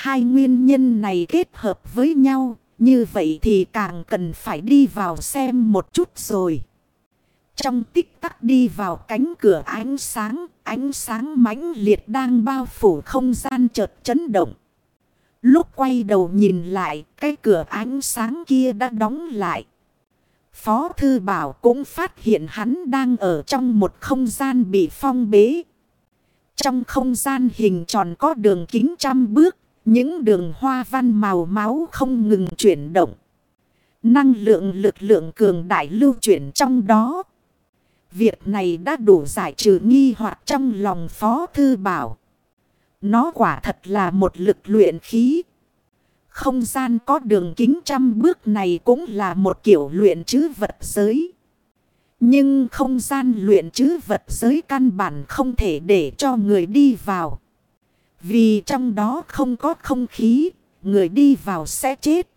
Hai nguyên nhân này kết hợp với nhau, như vậy thì càng cần phải đi vào xem một chút rồi. Trong tích tắc đi vào cánh cửa ánh sáng, ánh sáng mãnh liệt đang bao phủ không gian chợt chấn động. Lúc quay đầu nhìn lại, cái cửa ánh sáng kia đã đóng lại. Phó Thư Bảo cũng phát hiện hắn đang ở trong một không gian bị phong bế. Trong không gian hình tròn có đường kính trăm bước, những đường hoa văn màu máu không ngừng chuyển động. Năng lượng lực lượng cường đại lưu chuyển trong đó. Việc này đã đủ giải trừ nghi hoặc trong lòng Phó Thư Bảo. Nó quả thật là một lực luyện khí. Không gian có đường kính trăm bước này cũng là một kiểu luyện chứ vật giới. Nhưng không gian luyện chứ vật giới căn bản không thể để cho người đi vào. Vì trong đó không có không khí, người đi vào sẽ chết.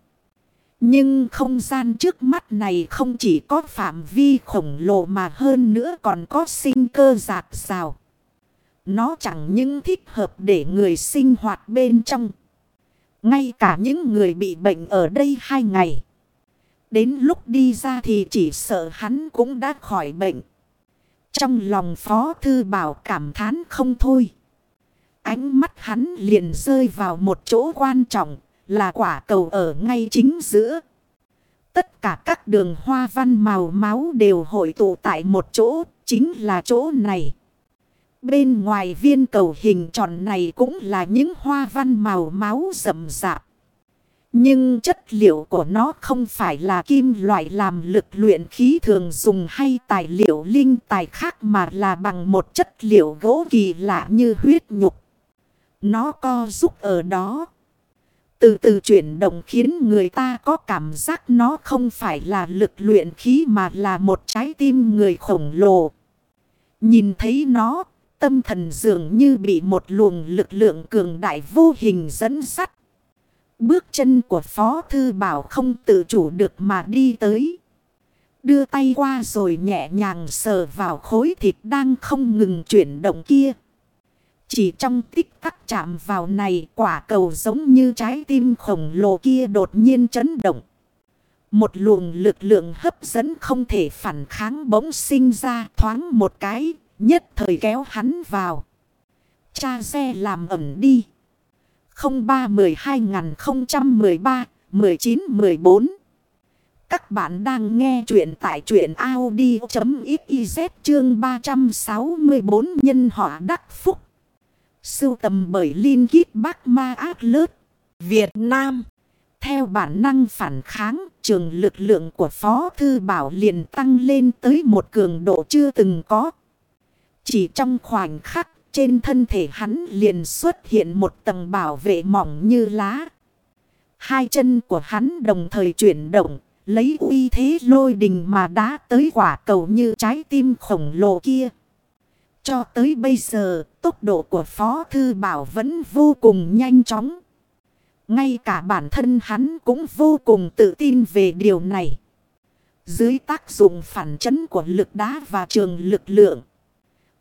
Nhưng không gian trước mắt này không chỉ có phạm vi khổng lồ mà hơn nữa còn có sinh cơ giạt rào. Nó chẳng những thích hợp để người sinh hoạt bên trong. Ngay cả những người bị bệnh ở đây hai ngày. Đến lúc đi ra thì chỉ sợ hắn cũng đã khỏi bệnh. Trong lòng Phó Thư Bảo cảm thán không thôi. Ánh mắt hắn liền rơi vào một chỗ quan trọng là quả cầu ở ngay chính giữa. Tất cả các đường hoa văn màu máu đều hội tụ tại một chỗ, chính là chỗ này. Bên ngoài viên cầu hình tròn này cũng là những hoa văn màu máu rậm rạp. Nhưng chất liệu của nó không phải là kim loại làm lực luyện khí thường dùng hay tài liệu linh tài khác mà là bằng một chất liệu gỗ kỳ lạ như huyết nhục. Nó co giúp ở đó. Từ từ chuyển động khiến người ta có cảm giác nó không phải là lực luyện khí mà là một trái tim người khổng lồ. Nhìn thấy nó, tâm thần dường như bị một luồng lực lượng cường đại vô hình dẫn sắt. Bước chân của Phó Thư Bảo không tự chủ được mà đi tới. Đưa tay qua rồi nhẹ nhàng sờ vào khối thịt đang không ngừng chuyển động kia. Chỉ trong tích tắc chạm vào này quả cầu giống như trái tim khổng lồ kia đột nhiên chấn động. Một luồng lực lượng hấp dẫn không thể phản kháng bỗng sinh ra thoáng một cái, nhất thời kéo hắn vào. Cha xe làm ẩm đi. 03-12-013-19-14 Các bạn đang nghe chuyện tại chuyện Audi.xyz chương 364 nhân họa đắc phúc. Sưu tầm bởi Linh Kít Bác Ma Ác Lớt. Việt Nam. Theo bản năng phản kháng, trường lực lượng của Phó Thư Bảo liền tăng lên tới một cường độ chưa từng có. Chỉ trong khoảnh khắc, trên thân thể hắn liền xuất hiện một tầng bảo vệ mỏng như lá. Hai chân của hắn đồng thời chuyển động, lấy uy thế lôi đình mà đá tới quả cầu như trái tim khổng lồ kia. Cho tới bây giờ, tốc độ của Phó Thư Bảo vẫn vô cùng nhanh chóng. Ngay cả bản thân hắn cũng vô cùng tự tin về điều này. Dưới tác dụng phản chấn của lực đá và trường lực lượng.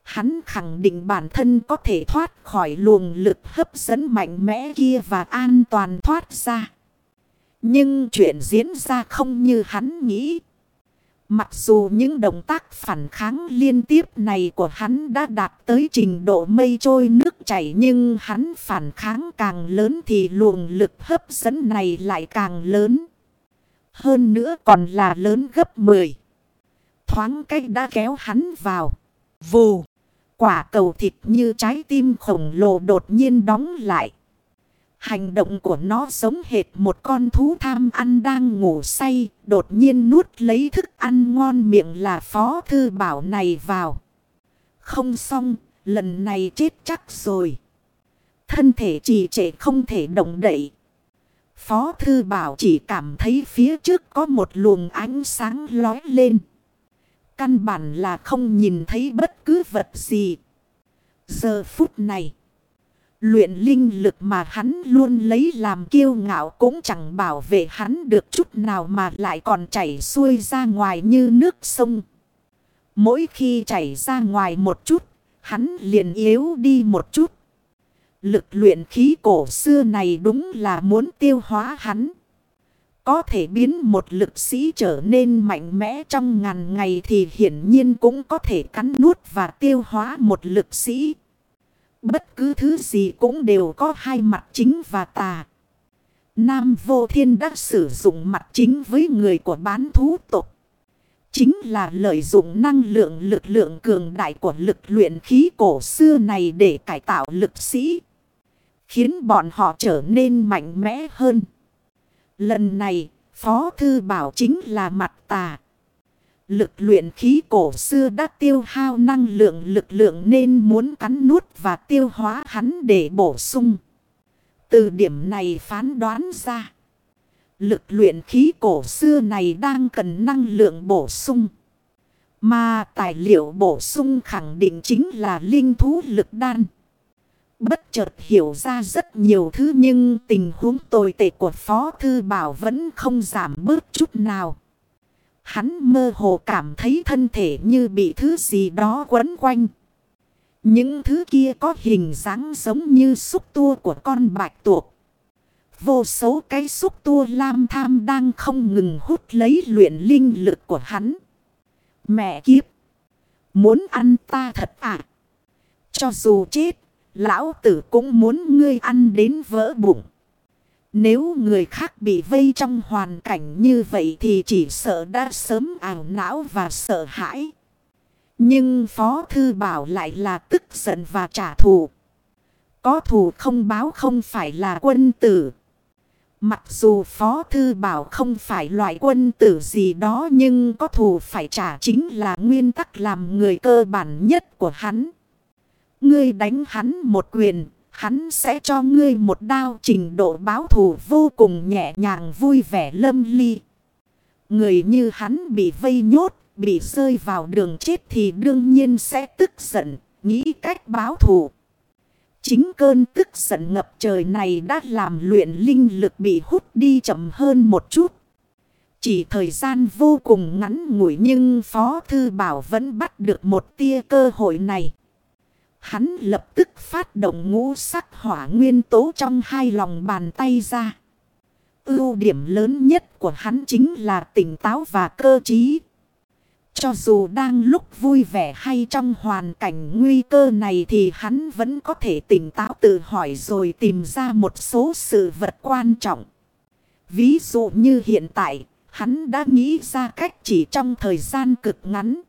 Hắn khẳng định bản thân có thể thoát khỏi luồng lực hấp dẫn mạnh mẽ kia và an toàn thoát ra. Nhưng chuyện diễn ra không như hắn nghĩ. Mặc dù những động tác phản kháng liên tiếp này của hắn đã đạt tới trình độ mây trôi nước chảy nhưng hắn phản kháng càng lớn thì luồng lực hấp dẫn này lại càng lớn. Hơn nữa còn là lớn gấp 10. Thoáng cách đã kéo hắn vào. Vù. Quả cầu thịt như trái tim khổng lồ đột nhiên đóng lại. Hành động của nó giống hệt một con thú tham ăn đang ngủ say, đột nhiên nuốt lấy thức ăn ngon miệng là phó thư bảo này vào. Không xong, lần này chết chắc rồi. Thân thể trì trệ không thể động đậy. Phó thư bảo chỉ cảm thấy phía trước có một luồng ánh sáng lói lên. Căn bản là không nhìn thấy bất cứ vật gì. Giờ phút này. Luyện linh lực mà hắn luôn lấy làm kiêu ngạo cũng chẳng bảo vệ hắn được chút nào mà lại còn chảy xuôi ra ngoài như nước sông. Mỗi khi chảy ra ngoài một chút, hắn liền yếu đi một chút. Lực luyện khí cổ xưa này đúng là muốn tiêu hóa hắn. Có thể biến một lực sĩ trở nên mạnh mẽ trong ngàn ngày thì hiển nhiên cũng có thể cắn nuốt và tiêu hóa một lực sĩ. Bất cứ thứ gì cũng đều có hai mặt chính và tà. Nam Vô Thiên đã sử dụng mặt chính với người của bán thú tục. Chính là lợi dụng năng lượng lực lượng cường đại của lực luyện khí cổ xưa này để cải tạo lực sĩ. Khiến bọn họ trở nên mạnh mẽ hơn. Lần này, Phó Thư Bảo chính là mặt tà. Lực luyện khí cổ xưa đã tiêu hao năng lượng, lực lượng nên muốn cắn nuốt và tiêu hóa hắn để bổ sung. Từ điểm này phán đoán ra. Lực luyện khí cổ xưa này đang cần năng lượng bổ sung. Mà tài liệu bổ sung khẳng định chính là linh thú lực đan. Bất chợt hiểu ra rất nhiều thứ nhưng tình huống tồi tệ của Phó Thư Bảo vẫn không giảm bớt chút nào. Hắn mơ hồ cảm thấy thân thể như bị thứ gì đó quấn quanh. Những thứ kia có hình dáng giống như xúc tua của con bạch tuộc. Vô số cái xúc tua lam tham đang không ngừng hút lấy luyện linh lực của hắn. Mẹ kiếp! Muốn ăn ta thật à? Cho dù chết, lão tử cũng muốn ngươi ăn đến vỡ bụng. Nếu người khác bị vây trong hoàn cảnh như vậy thì chỉ sợ đã sớm ảo não và sợ hãi. Nhưng Phó Thư Bảo lại là tức giận và trả thù. Có thù không báo không phải là quân tử. Mặc dù Phó Thư Bảo không phải loại quân tử gì đó nhưng có thù phải trả chính là nguyên tắc làm người cơ bản nhất của hắn. Ngươi đánh hắn một quyền, hắn sẽ cho ngươi một đao trình độ báo thù vô cùng nhẹ nhàng vui vẻ lâm ly. Người như hắn bị vây nhốt, bị rơi vào đường chết thì đương nhiên sẽ tức giận, nghĩ cách báo thù. Chính cơn tức giận ngập trời này đã làm luyện linh lực bị hút đi chậm hơn một chút. Chỉ thời gian vô cùng ngắn ngủi nhưng Phó Thư Bảo vẫn bắt được một tia cơ hội này. Hắn lập tức phát động ngũ sắc hỏa nguyên tố trong hai lòng bàn tay ra. Ưu điểm lớn nhất của hắn chính là tỉnh táo và cơ trí. Cho dù đang lúc vui vẻ hay trong hoàn cảnh nguy cơ này thì hắn vẫn có thể tỉnh táo tự hỏi rồi tìm ra một số sự vật quan trọng. Ví dụ như hiện tại, hắn đã nghĩ ra cách chỉ trong thời gian cực ngắn.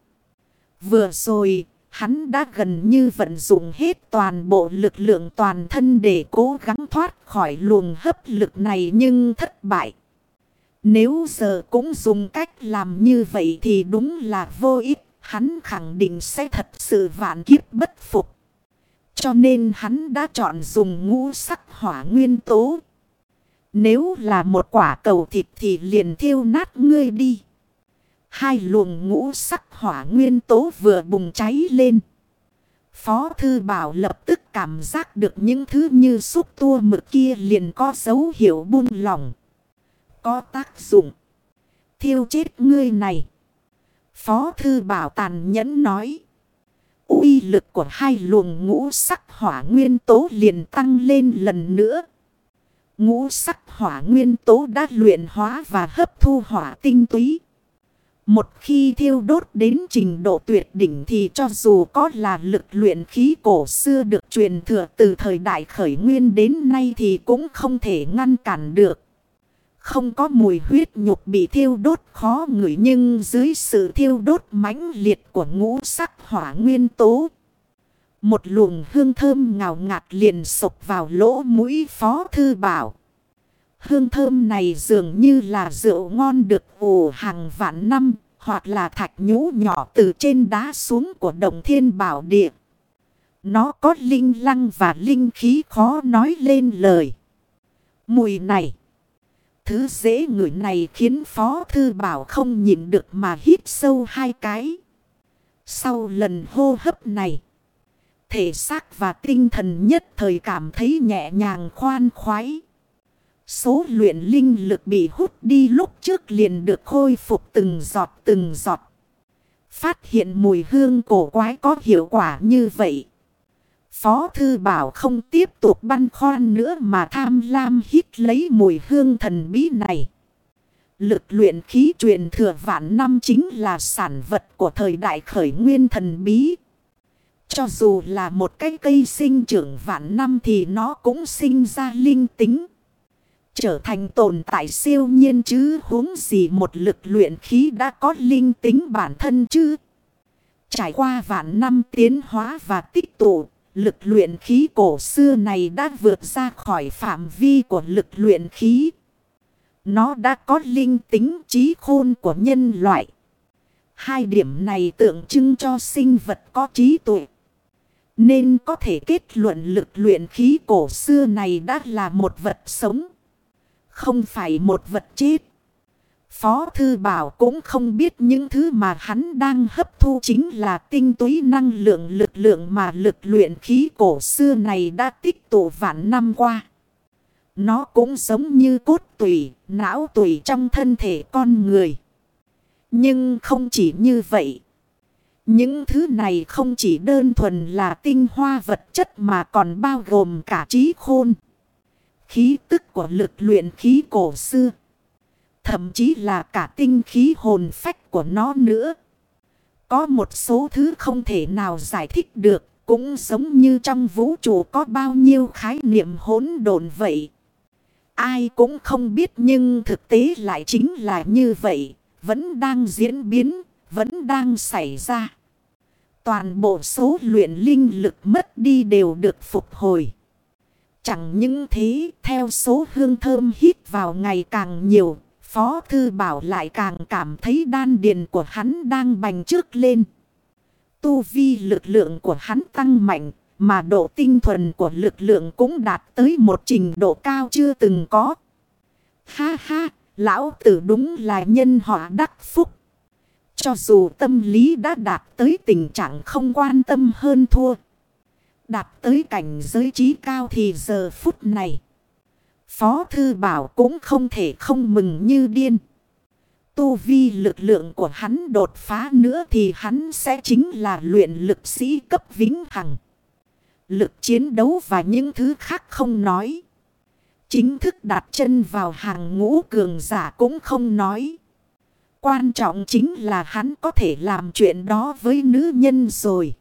Vừa rồi, hắn đã gần như vận dụng hết toàn bộ lực lượng toàn thân để cố gắng thoát khỏi luồng hấp lực này nhưng thất bại. Nếu giờ cũng dùng cách làm như vậy thì đúng là vô ích. Hắn khẳng định sẽ thật sự vạn kiếp bất phục. Cho nên hắn đã chọn dùng ngũ sắc hỏa nguyên tố. Nếu là một quả cầu thịt thì liền thiêu nát ngươi đi. Hai luồng ngũ sắc hỏa nguyên tố vừa bùng cháy lên. Phó Thư Bảo lập tức cảm giác được những thứ như xúc tua mực kia liền có dấu hiệu buông lỏng có tác dụng. Thiêu chết ngươi này. Phó thư bảo tàn nhẫn nói. uy lực của hai luồng ngũ sắc hỏa nguyên tố liền tăng lên lần nữa. Ngũ sắc hỏa nguyên tố đã luyện hóa và hấp thu hỏa tinh túy. Một khi thiêu đốt đến trình độ tuyệt đỉnh thì cho dù có là lực luyện khí cổ xưa được truyền thừa từ thời đại khởi nguyên đến nay thì cũng không thể ngăn cản được. Không có mùi huyết nhục bị thiêu đốt khó ngửi nhưng dưới sự thiêu đốt mãnh liệt của ngũ sắc hỏa nguyên tố. Một luồng hương thơm ngào ngạt liền sộc vào lỗ mũi phó thư bảo. Hương thơm này dường như là rượu ngon được ủ hàng vạn năm hoặc là thạch nhũ nhỏ từ trên đá xuống của đồng thiên bảo địa. Nó có linh lăng và linh khí khó nói lên lời. Mùi này. Thứ dễ ngửi này khiến Phó Thư Bảo không nhìn được mà hít sâu hai cái. Sau lần hô hấp này, thể xác và tinh thần nhất thời cảm thấy nhẹ nhàng khoan khoái. Số luyện linh lực bị hút đi lúc trước liền được khôi phục từng giọt từng giọt. Phát hiện mùi hương cổ quái có hiệu quả như vậy. Phó Thư Bảo không tiếp tục băn khoăn nữa mà tham lam hít lấy mùi hương thần bí này. Lực luyện khí truyền thừa vạn năm chính là sản vật của thời đại khởi nguyên thần bí. Cho dù là một cái cây sinh trưởng vạn năm thì nó cũng sinh ra linh tính. Trở thành tồn tại siêu nhiên chứ huống gì một lực luyện khí đã có linh tính bản thân chứ. Trải qua vạn năm tiến hóa và tích tụ, lực luyện khí cổ xưa này đã vượt ra khỏi phạm vi của lực luyện khí. Nó đã có linh tính trí khôn của nhân loại. Hai điểm này tượng trưng cho sinh vật có trí tuệ. Nên có thể kết luận lực luyện khí cổ xưa này đã là một vật sống. Không phải một vật chết. Phó Thư Bảo cũng không biết những thứ mà hắn đang hấp thu chính là tinh túy năng lượng lực lượng mà lực luyện khí cổ xưa này đã tích tụ vạn năm qua. Nó cũng giống như cốt tủy, não tủy trong thân thể con người. Nhưng không chỉ như vậy. Những thứ này không chỉ đơn thuần là tinh hoa vật chất mà còn bao gồm cả trí khôn. Khí tức của lực luyện khí cổ xưa. Thậm chí là cả tinh khí hồn phách của nó nữa. Có một số thứ không thể nào giải thích được. Cũng giống như trong vũ trụ có bao nhiêu khái niệm hỗn độn vậy. Ai cũng không biết nhưng thực tế lại chính là như vậy. Vẫn đang diễn biến, vẫn đang xảy ra. Toàn bộ số luyện linh lực mất đi đều được phục hồi. Chẳng những thế, theo số hương thơm hít vào ngày càng nhiều, Phó Thư Bảo lại càng cảm thấy đan điền của hắn đang bành trước lên. Tu vi lực lượng của hắn tăng mạnh, mà độ tinh thuần của lực lượng cũng đạt tới một trình độ cao chưa từng có. Ha ha, lão tử đúng là nhân họa đắc phúc. Cho dù tâm lý đã đạt tới tình trạng không quan tâm hơn thua. Đạt tới cảnh giới trí cao thì giờ phút này. Phó Thư Bảo cũng không thể không mừng như điên. Tu vi lực lượng của hắn đột phá nữa thì hắn sẽ chính là luyện lực sĩ cấp vĩnh hằng. Lực chiến đấu và những thứ khác không nói. Chính thức đặt chân vào hàng ngũ cường giả cũng không nói. Quan trọng chính là hắn có thể làm chuyện đó với nữ nhân rồi.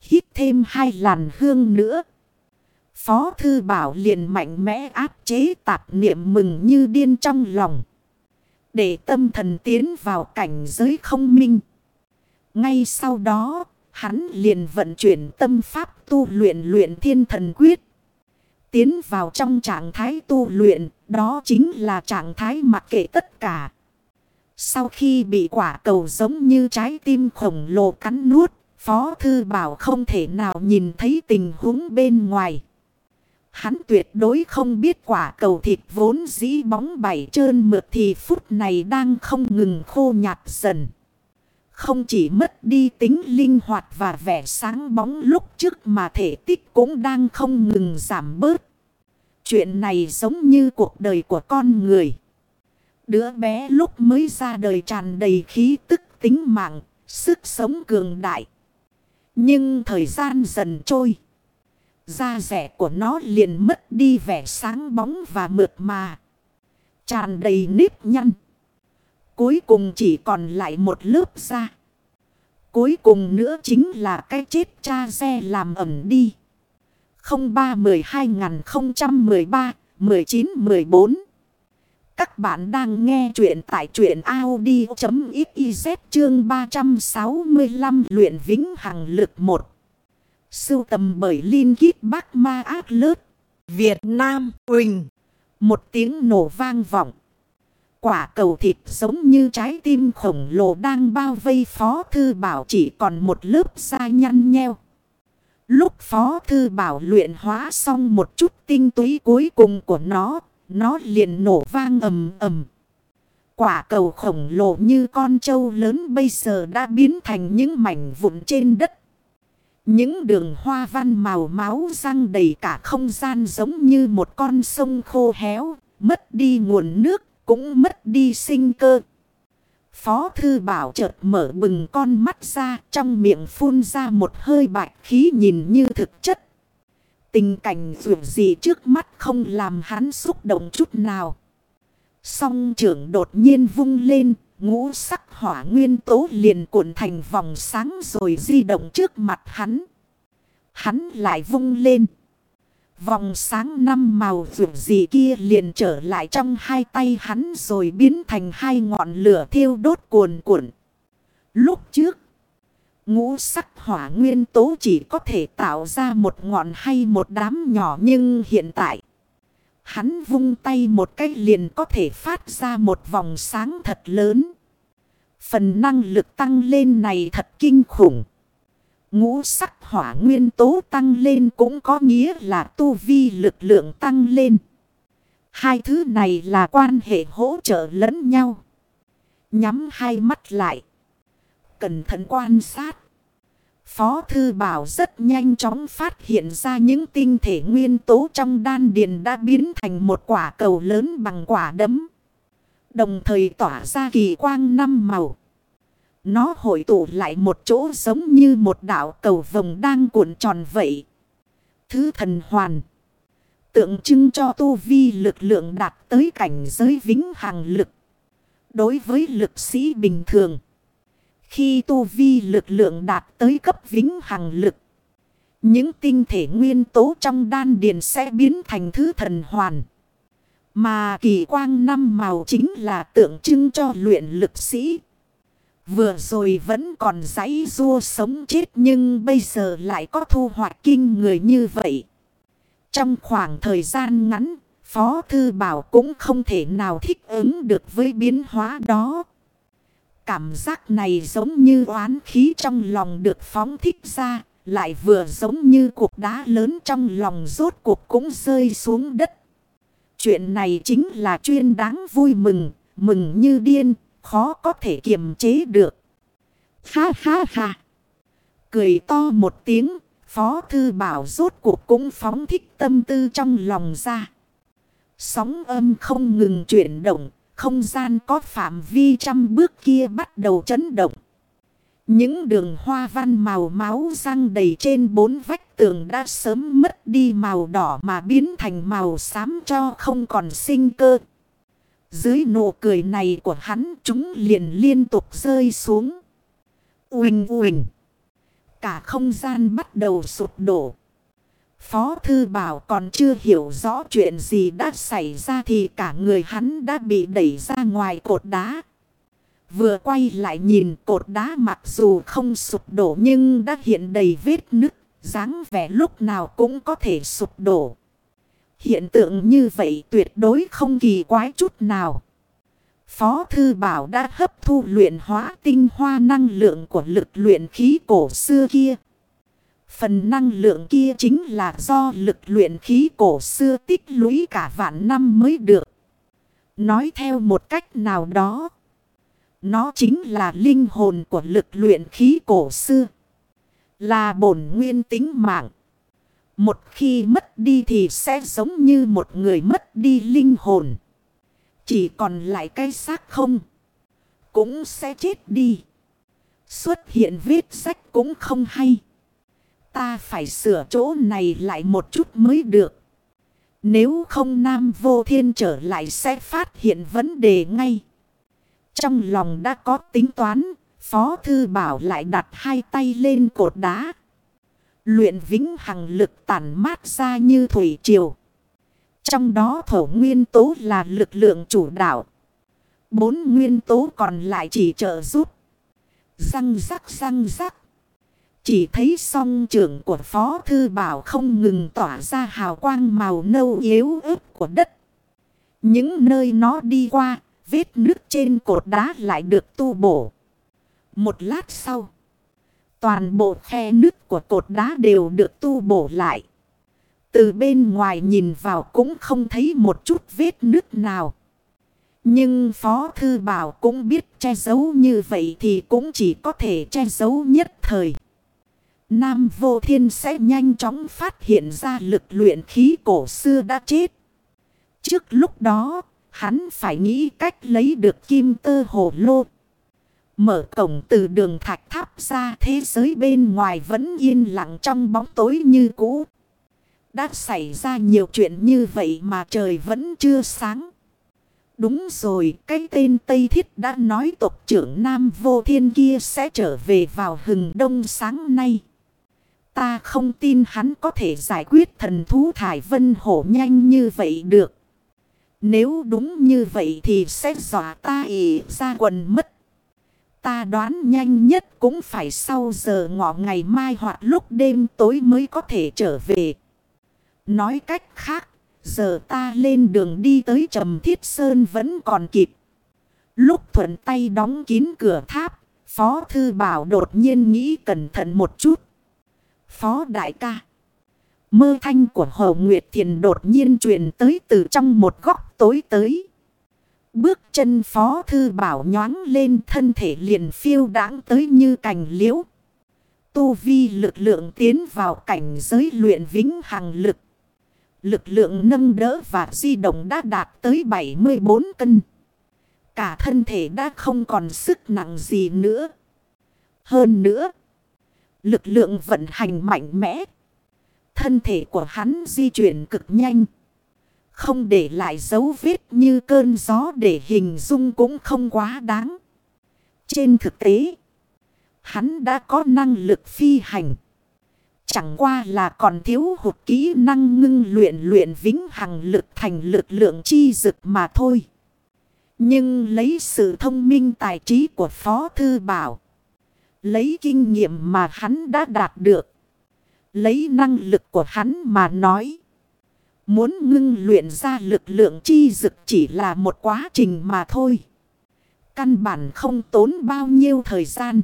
Hít thêm hai làn hương nữa. Phó Thư Bảo liền mạnh mẽ áp chế tạp niệm mừng như điên trong lòng. Để tâm thần tiến vào cảnh giới không minh. Ngay sau đó, hắn liền vận chuyển tâm pháp tu luyện luyện thiên thần quyết. Tiến vào trong trạng thái tu luyện, đó chính là trạng thái mặc kệ tất cả. Sau khi bị quả cầu giống như trái tim khổng lồ cắn nuốt, Phó Thư Bảo không thể nào nhìn thấy tình huống bên ngoài. Hắn tuyệt đối không biết quả cầu thịt vốn dĩ bóng bảy trơn mượt thì phút này đang không ngừng khô nhạt dần. Không chỉ mất đi tính linh hoạt và vẻ sáng bóng lúc trước mà thể tích cũng đang không ngừng giảm bớt. Chuyện này giống như cuộc đời của con người. Đứa bé lúc mới ra đời tràn đầy khí tức tính mạng, sức sống cường đại. Nhưng thời gian dần trôi. Da rẻ của nó liền mất đi vẻ sáng bóng và mượt mà. Tràn đầy nếp nhăn. Cuối cùng chỉ còn lại một lớp da. Cuối cùng nữa chính là cái chết cha xe làm ẩm đi. 03-12-013-19-14 các bạn đang nghe chuyện tại truyện Audi.xyz chương 365 luyện vĩnh hằng lực 1. Sưu tầm bởi Linh Kít Bắc Ma ác Lớt. Việt Nam Quỳnh. Một tiếng nổ vang vọng. Quả cầu thịt giống như trái tim khổng lồ đang bao vây Phó Thư Bảo chỉ còn một lớp da nhăn nheo. Lúc Phó Thư Bảo luyện hóa xong một chút tinh túy cuối cùng của nó, nó liền nổ vang ầm ầm. Quả cầu khổng lồ như con trâu lớn bây giờ đã biến thành những mảnh vụn trên đất. Những đường hoa văn màu máu răng đầy cả không gian giống như một con sông khô héo, mất đi nguồn nước, cũng mất đi sinh cơ. Phó thư bảo chợt mở bừng con mắt ra trong miệng phun ra một hơi bạch khí nhìn như thực chất. Tình cảnh dù gì trước mắt không làm hắn xúc động chút nào. Song trưởng đột nhiên vung lên, ngũ sắc hỏa nguyên tố liền cuộn thành vòng sáng rồi di động trước mặt hắn. Hắn lại vung lên. Vòng sáng năm màu dù gì kia liền trở lại trong hai tay hắn rồi biến thành hai ngọn lửa thiêu đốt cuồn cuộn. Lúc trước, ngũ sắc hỏa nguyên tố chỉ có thể tạo ra một ngọn hay một đám nhỏ nhưng hiện tại, hắn vung tay một cách liền có thể phát ra một vòng sáng thật lớn. Phần năng lực tăng lên này thật kinh khủng. Ngũ sắc hỏa nguyên tố tăng lên cũng có nghĩa là tu vi lực lượng tăng lên. Hai thứ này là quan hệ hỗ trợ lẫn nhau. Nhắm hai mắt lại. Cẩn thận quan sát. Phó Thư Bảo rất nhanh chóng phát hiện ra những tinh thể nguyên tố trong đan điền đã biến thành một quả cầu lớn bằng quả đấm. Đồng thời tỏa ra kỳ quang năm màu. Nó hội tụ lại một chỗ giống như một đảo cầu vồng đang cuộn tròn vậy. Thứ thần hoàn. Tượng trưng cho tu vi lực lượng đạt tới cảnh giới vĩnh hằng lực. Đối với lực sĩ bình thường. Khi tu vi lực lượng đạt tới cấp vĩnh hằng lực. Những tinh thể nguyên tố trong đan điền sẽ biến thành thứ thần hoàn. Mà kỳ quang năm màu chính là tượng trưng cho luyện lực sĩ. Vừa rồi vẫn còn giấy rua sống chết nhưng bây giờ lại có thu hoạch kinh người như vậy. Trong khoảng thời gian ngắn, Phó Thư Bảo cũng không thể nào thích ứng được với biến hóa đó. Cảm giác này giống như oán khí trong lòng được phóng thích ra, lại vừa giống như cục đá lớn trong lòng rốt cuộc cũng rơi xuống đất. Chuyện này chính là chuyên đáng vui mừng, mừng như điên, khó có thể kiềm chế được. Ha ha ha. Cười to một tiếng, Phó Thư Bảo rốt cuộc cũng phóng thích tâm tư trong lòng ra. Sóng âm không ngừng chuyển động, không gian có phạm vi trăm bước kia bắt đầu chấn động. Những đường hoa văn màu máu răng đầy trên bốn vách tường đã sớm mất đi màu đỏ mà biến thành màu xám cho không còn sinh cơ. Dưới nụ cười này của hắn, chúng liền liên tục rơi xuống. Uỳnh uỳnh. Cả không gian bắt đầu sụp đổ. Phó Thư Bảo còn chưa hiểu rõ chuyện gì đã xảy ra thì cả người hắn đã bị đẩy ra ngoài cột đá. Vừa quay lại nhìn cột đá mặc dù không sụp đổ nhưng đã hiện đầy vết nứt, dáng vẻ lúc nào cũng có thể sụp đổ. Hiện tượng như vậy tuyệt đối không kỳ quái chút nào. Phó Thư Bảo đã hấp thu luyện hóa tinh hoa năng lượng của lực luyện khí cổ xưa kia. Phần năng lượng kia chính là do lực luyện khí cổ xưa tích lũy cả vạn năm mới được. Nói theo một cách nào đó. Nó chính là linh hồn của lực luyện khí cổ xưa. Là bổn nguyên tính mạng. Một khi mất đi thì sẽ giống như một người mất đi linh hồn. Chỉ còn lại cái xác không. Cũng sẽ chết đi. Xuất hiện vết sách cũng không hay. Ta phải sửa chỗ này lại một chút mới được. Nếu không Nam Vô Thiên trở lại sẽ phát hiện vấn đề ngay. Trong lòng đã có tính toán, Phó Thư Bảo lại đặt hai tay lên cột đá. Luyện vĩnh hằng lực tản mát ra như thủy triều. Trong đó thổ nguyên tố là lực lượng chủ đạo. Bốn nguyên tố còn lại chỉ trợ giúp. Răng rắc răng rắc. Chỉ thấy song trưởng của Phó Thư Bảo không ngừng tỏa ra hào quang màu nâu yếu ớt của đất. Những nơi nó đi qua, vết nước trên cột đá lại được tu bổ. Một lát sau, toàn bộ khe nước của cột đá đều được tu bổ lại. Từ bên ngoài nhìn vào cũng không thấy một chút vết nước nào. Nhưng Phó Thư Bảo cũng biết che giấu như vậy thì cũng chỉ có thể che giấu nhất thời. Nam Vô Thiên sẽ nhanh chóng phát hiện ra lực luyện khí cổ xưa đã chết. Trước lúc đó, hắn phải nghĩ cách lấy được kim tơ hồ lô. Mở cổng từ đường thạch tháp ra thế giới bên ngoài vẫn yên lặng trong bóng tối như cũ. Đã xảy ra nhiều chuyện như vậy mà trời vẫn chưa sáng. Đúng rồi, cái tên Tây Thiết đã nói tộc trưởng Nam Vô Thiên kia sẽ trở về vào hừng đông sáng nay. Ta không tin hắn có thể giải quyết thần thú thải vân hổ nhanh như vậy được. Nếu đúng như vậy thì sẽ dọa ta ỉ ra quần mất. Ta đoán nhanh nhất cũng phải sau giờ ngọ ngày mai hoặc lúc đêm tối mới có thể trở về. Nói cách khác, giờ ta lên đường đi tới Trầm Thiết Sơn vẫn còn kịp. Lúc thuận tay đóng kín cửa tháp, Phó Thư Bảo đột nhiên nghĩ cẩn thận một chút. Phó Đại ca. Mơ thanh của Hồ Nguyệt Thiền đột nhiên truyền tới từ trong một góc tối tới. Bước chân Phó Thư Bảo nhoáng lên thân thể liền phiêu đáng tới như cành liễu. Tu vi lực lượng tiến vào cảnh giới luyện vĩnh hằng lực. Lực lượng nâng đỡ và di động đã đạt tới 74 cân. Cả thân thể đã không còn sức nặng gì nữa. Hơn nữa, lực lượng vận hành mạnh mẽ. Thân thể của hắn di chuyển cực nhanh. Không để lại dấu vết như cơn gió để hình dung cũng không quá đáng. Trên thực tế, hắn đã có năng lực phi hành. Chẳng qua là còn thiếu hụt kỹ năng ngưng luyện luyện vĩnh hằng lực thành lực lượng chi dực mà thôi. Nhưng lấy sự thông minh tài trí của Phó Thư Bảo. Lấy kinh nghiệm mà hắn đã đạt được. Lấy năng lực của hắn mà nói. Muốn ngưng luyện ra lực lượng chi dực chỉ là một quá trình mà thôi. Căn bản không tốn bao nhiêu thời gian.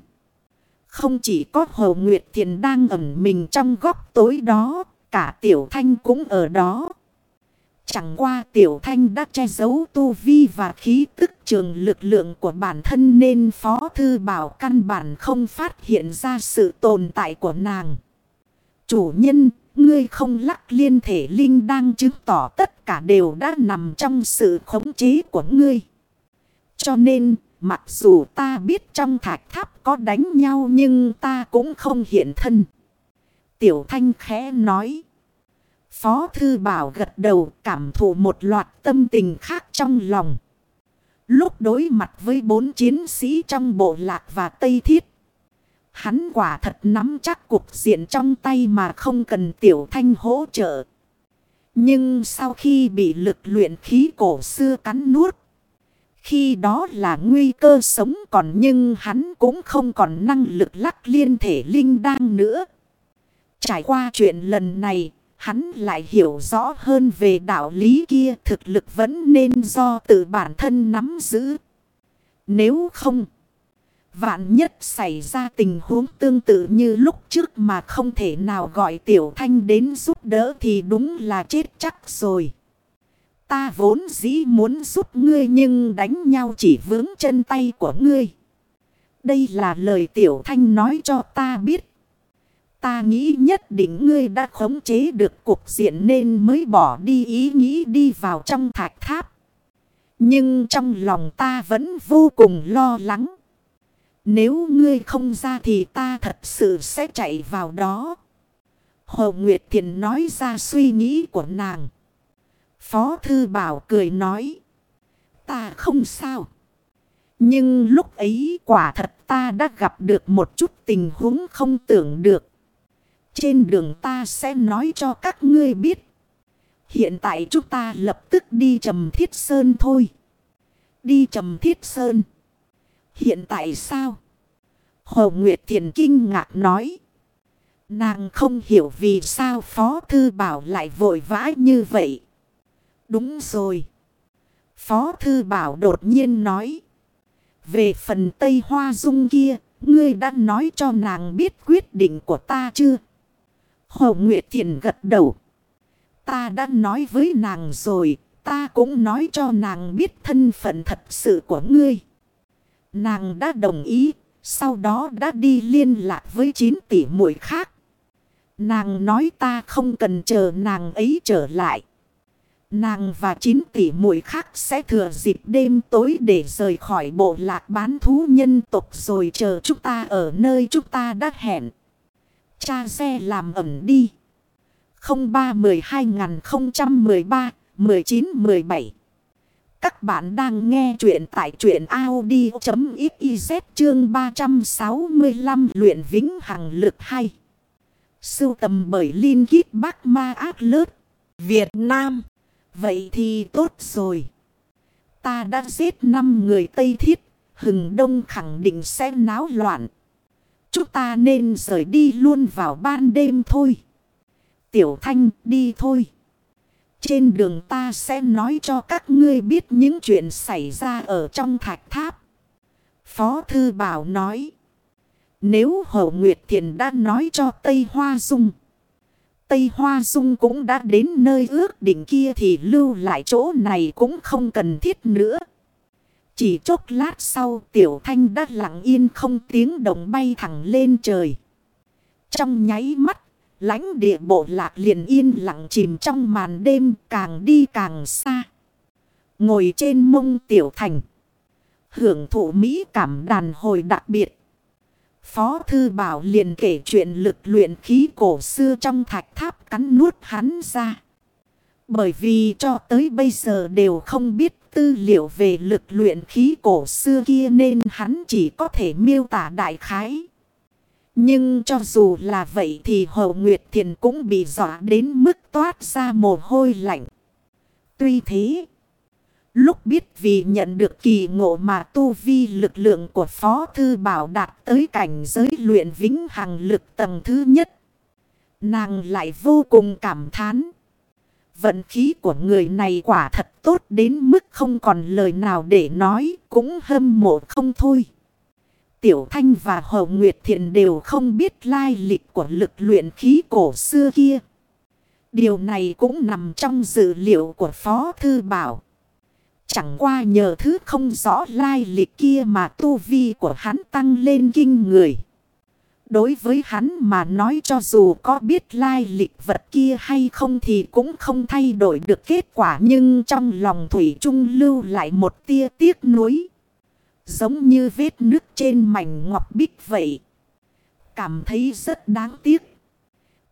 Không chỉ có Hồ Nguyệt Thiền đang ẩn mình trong góc tối đó, cả Tiểu Thanh cũng ở đó. Chẳng qua Tiểu Thanh đã che giấu tu vi và khí tức trường lực lượng của bản thân nên Phó Thư Bảo căn bản không phát hiện ra sự tồn tại của nàng. Chủ nhân, ngươi không lắc liên thể linh đang chứng tỏ tất cả đều đã nằm trong sự khống chế của ngươi. Cho nên, Mặc dù ta biết trong thạch tháp có đánh nhau nhưng ta cũng không hiện thân. Tiểu Thanh khẽ nói. Phó Thư Bảo gật đầu cảm thụ một loạt tâm tình khác trong lòng. Lúc đối mặt với bốn chiến sĩ trong bộ lạc và Tây Thiết. Hắn quả thật nắm chắc cuộc diện trong tay mà không cần Tiểu Thanh hỗ trợ. Nhưng sau khi bị lực luyện khí cổ xưa cắn nuốt. Khi đó là nguy cơ sống còn nhưng hắn cũng không còn năng lực lắc liên thể linh đang nữa. Trải qua chuyện lần này, hắn lại hiểu rõ hơn về đạo lý kia thực lực vẫn nên do tự bản thân nắm giữ. Nếu không, vạn nhất xảy ra tình huống tương tự như lúc trước mà không thể nào gọi Tiểu Thanh đến giúp đỡ thì đúng là chết chắc rồi. Ta vốn dĩ muốn giúp ngươi nhưng đánh nhau chỉ vướng chân tay của ngươi. Đây là lời tiểu thanh nói cho ta biết. Ta nghĩ nhất định ngươi đã khống chế được cục diện nên mới bỏ đi ý nghĩ đi vào trong thạch tháp. Nhưng trong lòng ta vẫn vô cùng lo lắng. Nếu ngươi không ra thì ta thật sự sẽ chạy vào đó. Hồ Nguyệt Thiền nói ra suy nghĩ của nàng. Phó Thư Bảo cười nói. Ta không sao. Nhưng lúc ấy quả thật ta đã gặp được một chút tình huống không tưởng được. Trên đường ta sẽ nói cho các ngươi biết. Hiện tại chúng ta lập tức đi trầm thiết sơn thôi. Đi trầm thiết sơn. Hiện tại sao? Hồ Nguyệt Thiền kinh ngạc nói. Nàng không hiểu vì sao Phó Thư Bảo lại vội vã như vậy. Đúng rồi. Phó Thư Bảo đột nhiên nói. Về phần Tây Hoa Dung kia, ngươi đã nói cho nàng biết quyết định của ta chưa? Hồ Nguyệt Thiện gật đầu. Ta đã nói với nàng rồi, ta cũng nói cho nàng biết thân phận thật sự của ngươi. Nàng đã đồng ý, sau đó đã đi liên lạc với 9 tỷ muội khác. Nàng nói ta không cần chờ nàng ấy trở lại. Nàng và chín tỷ muội khác sẽ thừa dịp đêm tối để rời khỏi bộ lạc bán thú nhân tộc rồi chờ chúng ta ở nơi chúng ta đã hẹn. Cha xe làm ẩn đi. 03-12-013-19-17 Các bạn đang nghe chuyện tại chuyện Audi.xyz chương 365 luyện vĩnh hằng lực 2. Sưu tầm bởi Linh Kít Bác Ma Ác Lớt, Việt Nam. Vậy thì tốt rồi. Ta đã giết 5 người Tây Thiết, Hừng Đông khẳng định sẽ náo loạn. Chúng ta nên rời đi luôn vào ban đêm thôi. Tiểu Thanh, đi thôi. Trên đường ta sẽ nói cho các ngươi biết những chuyện xảy ra ở trong thạch tháp. Phó Thư Bảo nói. Nếu Hậu Nguyệt Thiền đã nói cho Tây Hoa Dung. Tây Hoa Dung cũng đã đến nơi ước định kia thì lưu lại chỗ này cũng không cần thiết nữa. Chỉ chốc lát sau Tiểu Thanh đã lặng yên không tiếng động bay thẳng lên trời. Trong nháy mắt, lãnh địa bộ lạc liền yên lặng chìm trong màn đêm càng đi càng xa. Ngồi trên mông Tiểu Thành. Hưởng thụ Mỹ cảm đàn hồi đặc biệt. Phó Thư Bảo liền kể chuyện lực luyện khí cổ xưa trong thạch tháp cắn nuốt hắn ra. Bởi vì cho tới bây giờ đều không biết tư liệu về lực luyện khí cổ xưa kia nên hắn chỉ có thể miêu tả đại khái. Nhưng cho dù là vậy thì Hậu Nguyệt Thiền cũng bị dọa đến mức toát ra mồ hôi lạnh. Tuy thế... Lúc biết vì nhận được kỳ ngộ mà tu vi lực lượng của Phó Thư Bảo đạt tới cảnh giới luyện vĩnh hằng lực tầng thứ nhất. Nàng lại vô cùng cảm thán. Vận khí của người này quả thật tốt đến mức không còn lời nào để nói, cũng hâm mộ không thôi. Tiểu Thanh và Hồ Nguyệt Thiện đều không biết lai lịch của lực luyện khí cổ xưa kia. Điều này cũng nằm trong dự liệu của Phó Thư Bảo. Chẳng qua nhờ thứ không rõ lai lịch kia mà tu vi của hắn tăng lên kinh người. Đối với hắn mà nói cho dù có biết lai lịch vật kia hay không thì cũng không thay đổi được kết quả. Nhưng trong lòng Thủy Trung lưu lại một tia tiếc nuối. Giống như vết nước trên mảnh ngọc bích vậy. Cảm thấy rất đáng tiếc.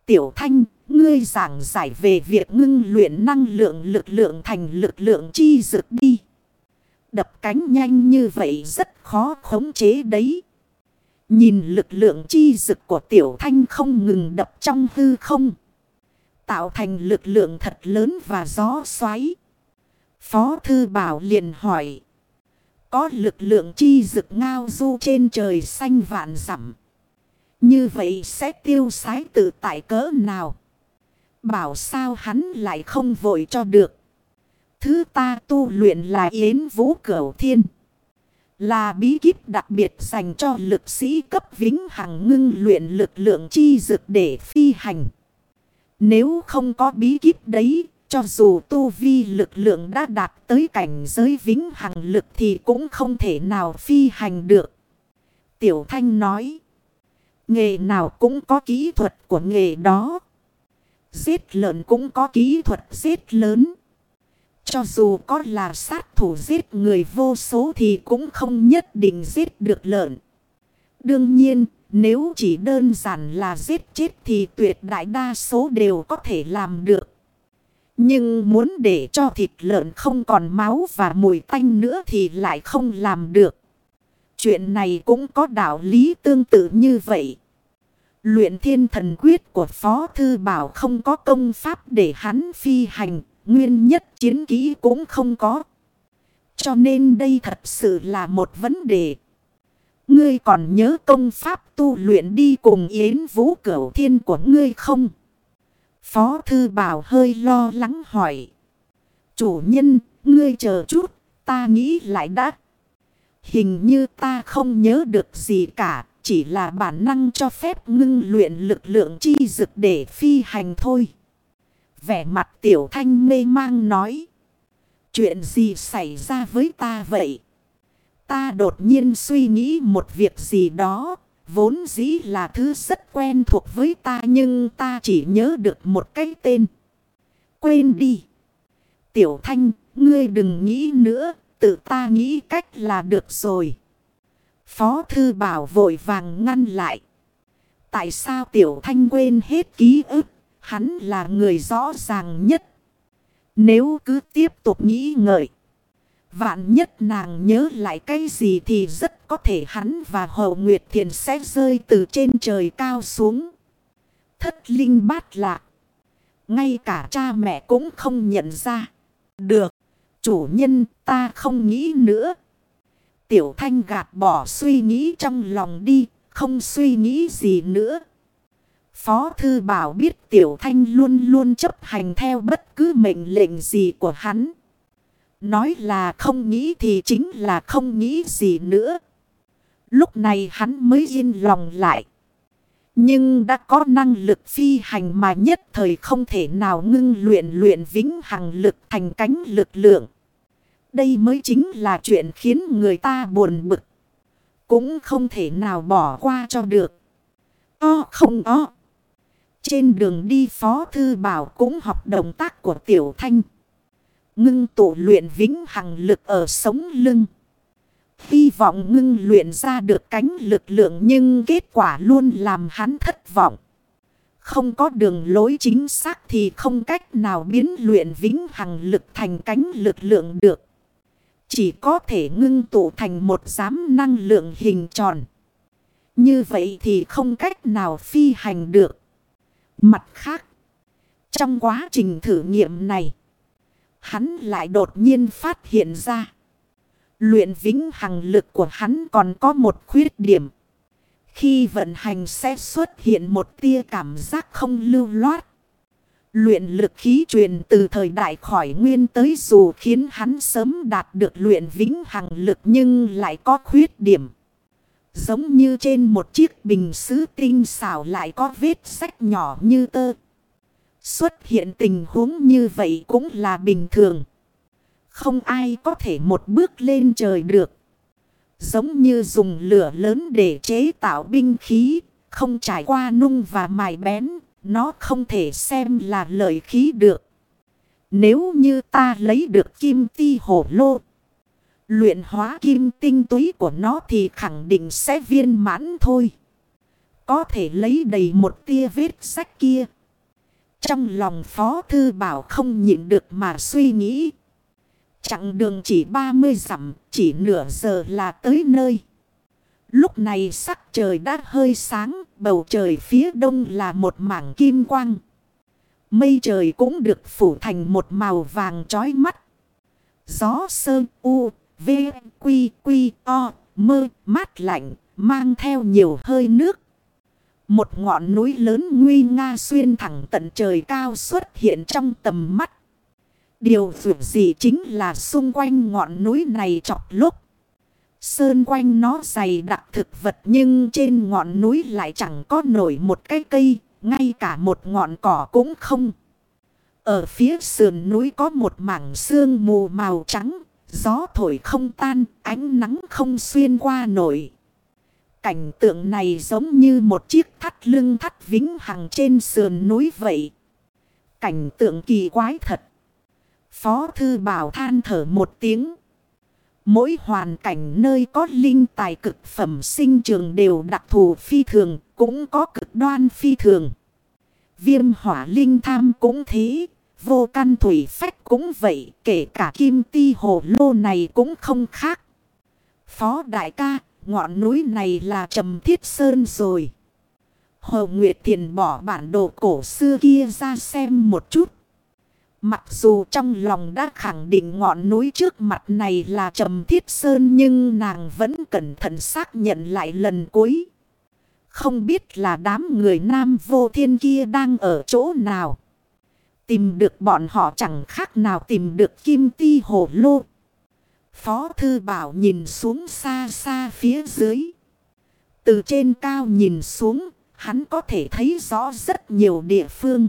Tiểu Thanh, Ngươi giảng giải về việc ngưng luyện năng lượng lực lượng thành lực lượng chi dược đi. Đập cánh nhanh như vậy rất khó khống chế đấy. Nhìn lực lượng chi dực của tiểu thanh không ngừng đập trong hư không. Tạo thành lực lượng thật lớn và gió xoáy. Phó thư bảo liền hỏi. Có lực lượng chi dực ngao du trên trời xanh vạn dặm Như vậy sẽ tiêu sái tự tại cỡ nào? Bảo sao hắn lại không vội cho được. Thứ ta tu luyện là Yến Vũ Cửu Thiên. Là bí kíp đặc biệt dành cho lực sĩ cấp vĩnh hằng ngưng luyện lực lượng chi dực để phi hành. Nếu không có bí kíp đấy, cho dù tu vi lực lượng đã đạt tới cảnh giới vĩnh hằng lực thì cũng không thể nào phi hành được. Tiểu Thanh nói, nghề nào cũng có kỹ thuật của nghề đó. Giết lợn cũng có kỹ thuật giết lớn. Cho dù có là sát thủ giết người vô số thì cũng không nhất định giết được lợn. Đương nhiên, nếu chỉ đơn giản là giết chết thì tuyệt đại đa số đều có thể làm được. Nhưng muốn để cho thịt lợn không còn máu và mùi tanh nữa thì lại không làm được. Chuyện này cũng có đạo lý tương tự như vậy. Luyện thiên thần quyết của Phó Thư Bảo không có công pháp để hắn phi hành, nguyên nhất chiến kỹ cũng không có. Cho nên đây thật sự là một vấn đề. Ngươi còn nhớ công pháp tu luyện đi cùng Yến Vũ Cửu Thiên của ngươi không? Phó Thư Bảo hơi lo lắng hỏi. Chủ nhân, ngươi chờ chút, ta nghĩ lại đã. Hình như ta không nhớ được gì cả, chỉ là bản năng cho phép ngưng luyện lực lượng chi dực để phi hành thôi. Vẻ mặt tiểu thanh mê mang nói. Chuyện gì xảy ra với ta vậy? Ta đột nhiên suy nghĩ một việc gì đó. Vốn dĩ là thứ rất quen thuộc với ta nhưng ta chỉ nhớ được một cái tên. Quên đi. Tiểu Thanh, ngươi đừng nghĩ nữa, tự ta nghĩ cách là được rồi. Phó Thư Bảo vội vàng ngăn lại. Tại sao Tiểu Thanh quên hết ký ức? Hắn là người rõ ràng nhất. Nếu cứ tiếp tục nghĩ ngợi. Vạn nhất nàng nhớ lại cái gì thì rất có thể hắn và Hậu Nguyệt Thiền sẽ rơi từ trên trời cao xuống. Thất linh bát lạc. Ngay cả cha mẹ cũng không nhận ra. Được. Chủ nhân, ta không nghĩ nữa. Tiểu thanh gạt bỏ suy nghĩ trong lòng đi. Không suy nghĩ gì nữa. Phó thư bảo biết tiểu thanh luôn luôn chấp hành theo bất cứ mệnh lệnh gì của hắn. Nói là không nghĩ thì chính là không nghĩ gì nữa. Lúc này hắn mới yên lòng lại. Nhưng đã có năng lực phi hành mà nhất thời không thể nào ngưng luyện luyện vĩnh hằng lực thành cánh lực lượng. Đây mới chính là chuyện khiến người ta buồn bực. Cũng không thể nào bỏ qua cho được. O không o. Trên đường đi, Phó Thư Bảo cũng học động tác của Tiểu Thanh. Ngưng tụ luyện vĩnh hằng lực ở sống lưng. Hy vọng ngưng luyện ra được cánh lực lượng nhưng kết quả luôn làm hắn thất vọng. Không có đường lối chính xác thì không cách nào biến luyện vĩnh hằng lực thành cánh lực lượng được. Chỉ có thể ngưng tụ thành một giám năng lượng hình tròn. Như vậy thì không cách nào phi hành được. Mặt khác, trong quá trình thử nghiệm này, hắn lại đột nhiên phát hiện ra. Luyện vĩnh hằng lực của hắn còn có một khuyết điểm. Khi vận hành sẽ xuất hiện một tia cảm giác không lưu loát. Luyện lực khí truyền từ thời đại khỏi nguyên tới dù khiến hắn sớm đạt được luyện vĩnh hằng lực nhưng lại có khuyết điểm. Giống như trên một chiếc bình sứ tinh xảo lại có vết sách nhỏ như tơ. Xuất hiện tình huống như vậy cũng là bình thường. Không ai có thể một bước lên trời được. Giống như dùng lửa lớn để chế tạo binh khí, không trải qua nung và mài bén, nó không thể xem là lợi khí được. Nếu như ta lấy được kim ti hổ lô, luyện hóa kim tinh túy của nó thì khẳng định sẽ viên mãn thôi. Có thể lấy đầy một tia vết sách kia. Trong lòng Phó Thư Bảo không nhịn được mà suy nghĩ. Chặng đường chỉ 30 dặm, chỉ nửa giờ là tới nơi. Lúc này sắc trời đã hơi sáng, bầu trời phía đông là một mảng kim quang. Mây trời cũng được phủ thành một màu vàng trói mắt. Gió sơn u, v, quy, quy, o, mơ, mát lạnh, mang theo nhiều hơi nước. Một ngọn núi lớn nguy nga xuyên thẳng tận trời cao xuất hiện trong tầm mắt. Điều vượt gì chính là xung quanh ngọn núi này chọc lúc. Sơn quanh nó dày đặc thực vật nhưng trên ngọn núi lại chẳng có nổi một cái cây, ngay cả một ngọn cỏ cũng không. Ở phía sườn núi có một mảng sương mù màu trắng, gió thổi không tan, ánh nắng không xuyên qua nổi. Cảnh tượng này giống như một chiếc thắt lưng thắt vĩnh hằng trên sườn núi vậy. Cảnh tượng kỳ quái thật. Phó Thư Bảo than thở một tiếng. Mỗi hoàn cảnh nơi có linh tài cực phẩm sinh trường đều đặc thù phi thường, cũng có cực đoan phi thường. Viêm hỏa linh tham cũng thế, vô căn thủy phách cũng vậy, kể cả kim ti hồ lô này cũng không khác. Phó đại ca, ngọn núi này là trầm thiết sơn rồi. Hồ Nguyệt Thiền bỏ bản đồ cổ xưa kia ra xem một chút. Mặc dù trong lòng đã khẳng định ngọn núi trước mặt này là trầm thiết sơn nhưng nàng vẫn cẩn thận xác nhận lại lần cuối. Không biết là đám người nam vô thiên kia đang ở chỗ nào. Tìm được bọn họ chẳng khác nào tìm được kim ti hổ lô. Phó thư bảo nhìn xuống xa xa phía dưới. Từ trên cao nhìn xuống, hắn có thể thấy rõ rất nhiều địa phương.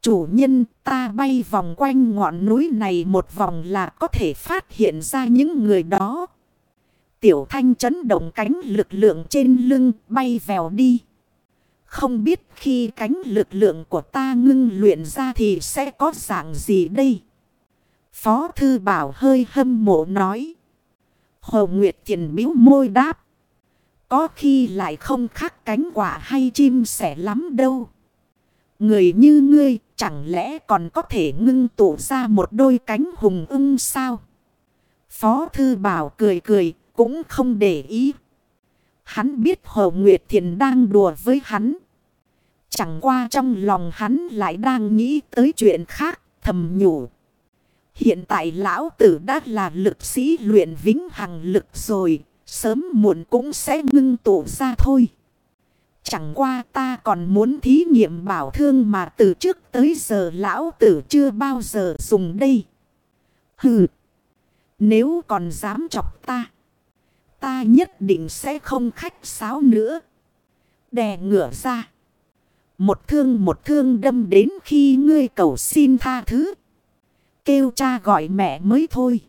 Chủ nhân ta bay vòng quanh ngọn núi này một vòng là có thể phát hiện ra những người đó. Tiểu thanh chấn động cánh lực lượng trên lưng bay vèo đi. Không biết khi cánh lực lượng của ta ngưng luyện ra thì sẽ có dạng gì đây? Phó Thư Bảo hơi hâm mộ nói. Hồ Nguyệt Thiền biếu môi đáp. Có khi lại không khác cánh quả hay chim sẻ lắm đâu. Người như ngươi chẳng lẽ còn có thể ngưng tụ ra một đôi cánh hùng ưng sao? Phó Thư Bảo cười cười, cũng không để ý. Hắn biết Hồ Nguyệt Thiền đang đùa với hắn. Chẳng qua trong lòng hắn lại đang nghĩ tới chuyện khác, thầm nhủ. Hiện tại lão tử đã là lực sĩ luyện vĩnh hằng lực rồi, sớm muộn cũng sẽ ngưng tụ ra thôi. Chẳng qua ta còn muốn thí nghiệm bảo thương mà từ trước tới giờ lão tử chưa bao giờ dùng đây. Hừ, nếu còn dám chọc ta, ta nhất định sẽ không khách sáo nữa. Đè ngửa ra. Một thương một thương đâm đến khi ngươi cầu xin tha thứ. Kêu cha gọi mẹ mới thôi.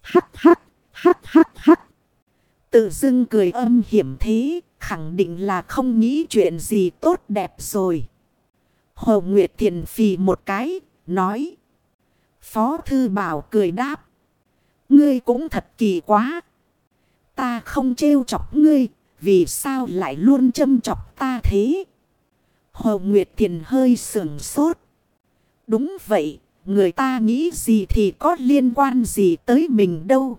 Hắc hắc, hắc hắc hắc. Tự dưng cười âm hiểm thế, khẳng định là không nghĩ chuyện gì tốt đẹp rồi. Hồ Nguyệt Thiền phì một cái, nói. Phó Thư Bảo cười đáp. Ngươi cũng thật kỳ quá. Ta không trêu chọc ngươi, vì sao lại luôn châm chọc ta thế? Hồ Nguyệt Thiền hơi sườn sốt. Đúng vậy, người ta nghĩ gì thì có liên quan gì tới mình đâu.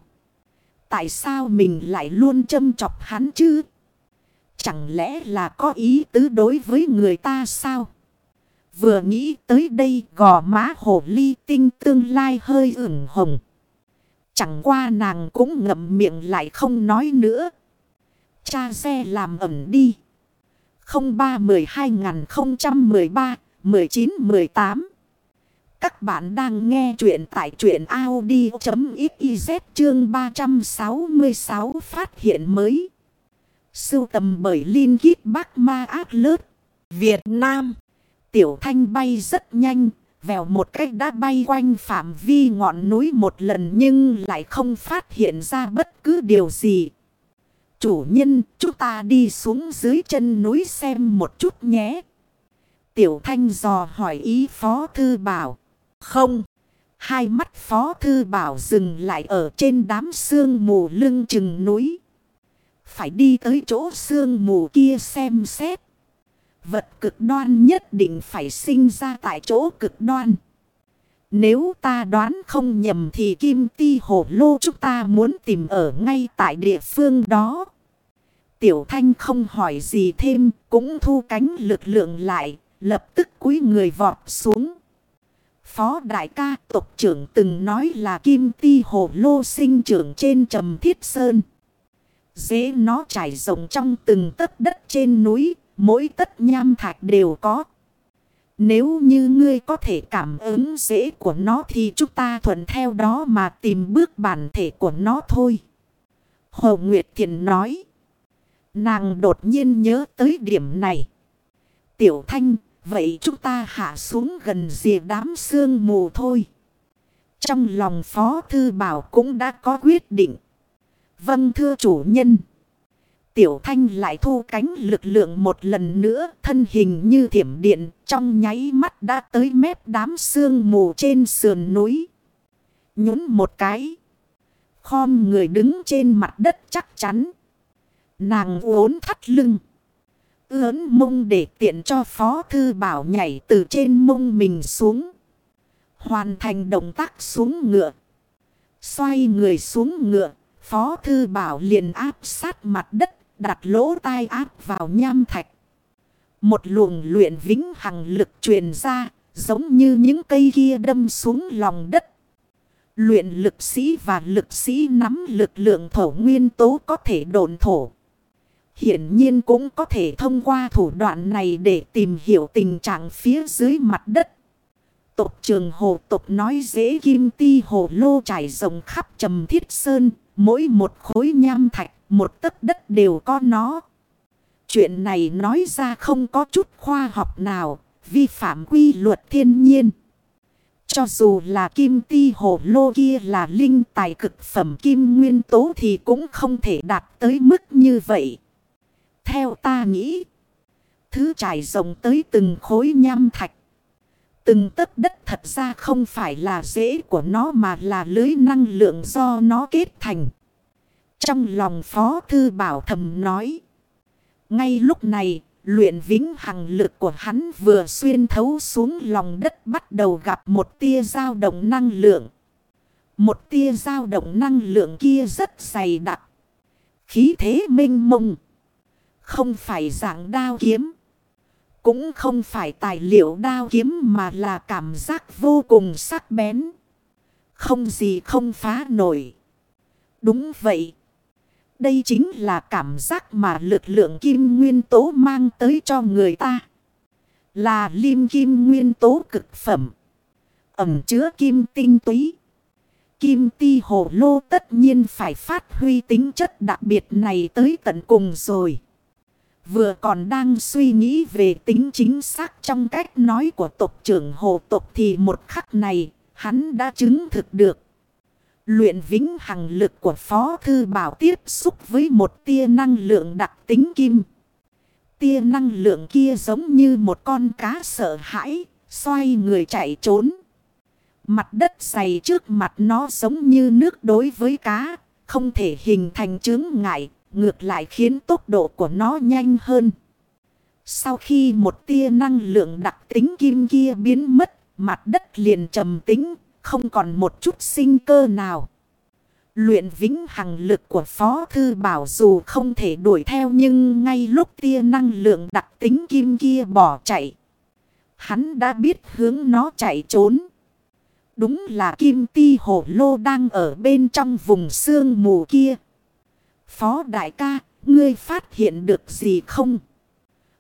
Tại sao mình lại luôn châm chọc hắn chứ? Chẳng lẽ là có ý tứ đối với người ta sao? Vừa nghĩ tới đây gò má hồ ly tinh tương lai hơi ửng hồng. Chẳng qua nàng cũng ngậm miệng lại không nói nữa. Cha xe làm ẩm đi. 03 12 013 19 18 Các bạn đang nghe chuyện tại chuyện Audi.xyz chương 366 phát hiện mới. Sưu tầm bởi Linh Kít Bắc Ma Ác Lớp, Việt Nam. Tiểu thanh bay rất nhanh. Vèo một cách đã bay quanh phạm vi ngọn núi một lần nhưng lại không phát hiện ra bất cứ điều gì. Chủ nhân, chúng ta đi xuống dưới chân núi xem một chút nhé. Tiểu Thanh dò hỏi ý Phó Thư Bảo. Không. Hai mắt Phó Thư Bảo dừng lại ở trên đám sương mù lưng chừng núi. Phải đi tới chỗ sương mù kia xem xét. Vật cực đoan nhất định phải sinh ra tại chỗ cực đoan. Nếu ta đoán không nhầm thì kim ti hổ lô chúng ta muốn tìm ở ngay tại địa phương đó. Tiểu thanh không hỏi gì thêm, cũng thu cánh lực lượng lại, lập tức cúi người vọt xuống. Phó đại ca tộc trưởng từng nói là kim ti hồ lô sinh trưởng trên trầm thiết sơn. Dễ nó trải rộng trong từng tấc đất trên núi, mỗi tất nham thạch đều có. Nếu như ngươi có thể cảm ứng dễ của nó thì chúng ta thuận theo đó mà tìm bước bản thể của nó thôi. Hồ Nguyệt Thiện nói. Nàng đột nhiên nhớ tới điểm này. Tiểu Thanh, vậy chúng ta hạ xuống gần dìa đám sương mù thôi. Trong lòng Phó Thư Bảo cũng đã có quyết định. Vâng thưa chủ nhân. Tiểu Thanh lại thu cánh lực lượng một lần nữa thân hình như thiểm điện trong nháy mắt đã tới mép đám sương mù trên sườn núi. Nhún một cái. Khom người đứng trên mặt đất chắc chắn. Nàng uốn thắt lưng. Ướn mông để tiện cho Phó Thư Bảo nhảy từ trên mông mình xuống. Hoàn thành động tác xuống ngựa. Xoay người xuống ngựa. Phó Thư Bảo liền áp sát mặt đất. Đặt lỗ tai áp vào nham thạch. Một luồng luyện vĩnh hằng lực truyền ra. Giống như những cây kia đâm xuống lòng đất. Luyện lực sĩ và lực sĩ nắm lực lượng thổ nguyên tố có thể độn thổ. Hiển nhiên cũng có thể thông qua thủ đoạn này để tìm hiểu tình trạng phía dưới mặt đất. Tộc trường hồ tộc nói dễ kim ti hồ lô trải rộng khắp trầm thiết sơn, mỗi một khối nham thạch, một tấc đất đều có nó. Chuyện này nói ra không có chút khoa học nào, vi phạm quy luật thiên nhiên. Cho dù là kim ti hồ lô kia là linh tài cực phẩm kim nguyên tố thì cũng không thể đạt tới mức như vậy. Theo ta nghĩ, thứ trải rộng tới từng khối nham thạch. Từng tấc đất thật ra không phải là rễ của nó mà là lưới năng lượng do nó kết thành. Trong lòng Phó Thư Bảo thầm nói. Ngay lúc này, luyện vĩnh hằng lực của hắn vừa xuyên thấu xuống lòng đất bắt đầu gặp một tia dao động năng lượng. Một tia dao động năng lượng kia rất dày đặc. Khí thế minh mông. Không phải dạng đao kiếm. Cũng không phải tài liệu đao kiếm mà là cảm giác vô cùng sắc bén. Không gì không phá nổi. Đúng vậy. Đây chính là cảm giác mà lực lượng kim nguyên tố mang tới cho người ta. Là lim kim nguyên tố cực phẩm. Ẩm chứa kim tinh túy. Kim ti hồ lô tất nhiên phải phát huy tính chất đặc biệt này tới tận cùng rồi. Vừa còn đang suy nghĩ về tính chính xác trong cách nói của tộc trưởng hồ tộc thì một khắc này hắn đã chứng thực được. Luyện vĩnh hằng lực của Phó Thư Bảo tiếp xúc với một tia năng lượng đặc tính kim. Tia năng lượng kia giống như một con cá sợ hãi, xoay người chạy trốn. Mặt đất dày trước mặt nó giống như nước đối với cá, không thể hình thành chướng ngại, ngược lại khiến tốc độ của nó nhanh hơn. Sau khi một tia năng lượng đặc tính kim kia biến mất, mặt đất liền trầm tính, không còn một chút sinh cơ nào. Luyện vĩnh hằng lực của Phó Thư Bảo dù không thể đuổi theo nhưng ngay lúc tia năng lượng đặc tính kim kia bỏ chạy. Hắn đã biết hướng nó chạy trốn. Đúng là kim ti hổ lô đang ở bên trong vùng xương mù kia. Phó đại ca, ngươi phát hiện được gì không?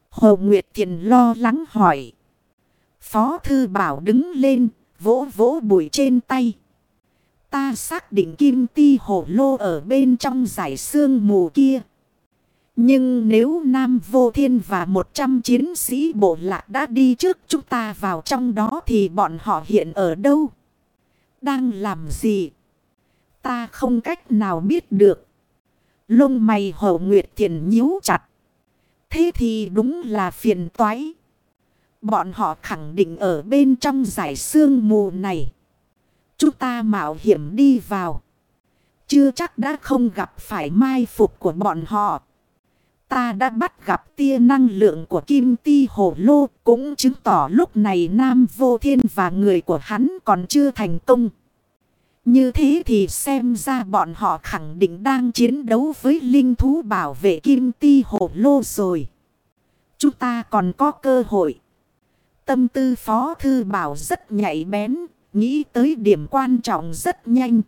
Hồ Nguyệt Thiền lo lắng hỏi. Phó thư bảo đứng lên, vỗ vỗ bụi trên tay. Ta xác định kim ti hổ lô ở bên trong giải xương mù kia. Nhưng nếu Nam Vô Thiên và 100 chiến sĩ bộ lạc đã đi trước chúng ta vào trong đó thì bọn họ hiện ở đâu? Đang làm gì? Ta không cách nào biết được. Lông mày hổ nguyệt thiền nhíu chặt. Thế thì đúng là phiền toái. Bọn họ khẳng định ở bên trong giải sương mù này. Chúng ta mạo hiểm đi vào. Chưa chắc đã không gặp phải mai phục của bọn họ. Ta đã bắt gặp tia năng lượng của Kim Ti Hồ Lô cũng chứng tỏ lúc này Nam Vô Thiên và người của hắn còn chưa thành công. Như thế thì xem ra bọn họ khẳng định đang chiến đấu với linh thú bảo vệ Kim Ti Hồ Lô rồi. Chúng ta còn có cơ hội. Tâm tư Phó Thư Bảo rất nhạy bén, nghĩ tới điểm quan trọng rất nhanh.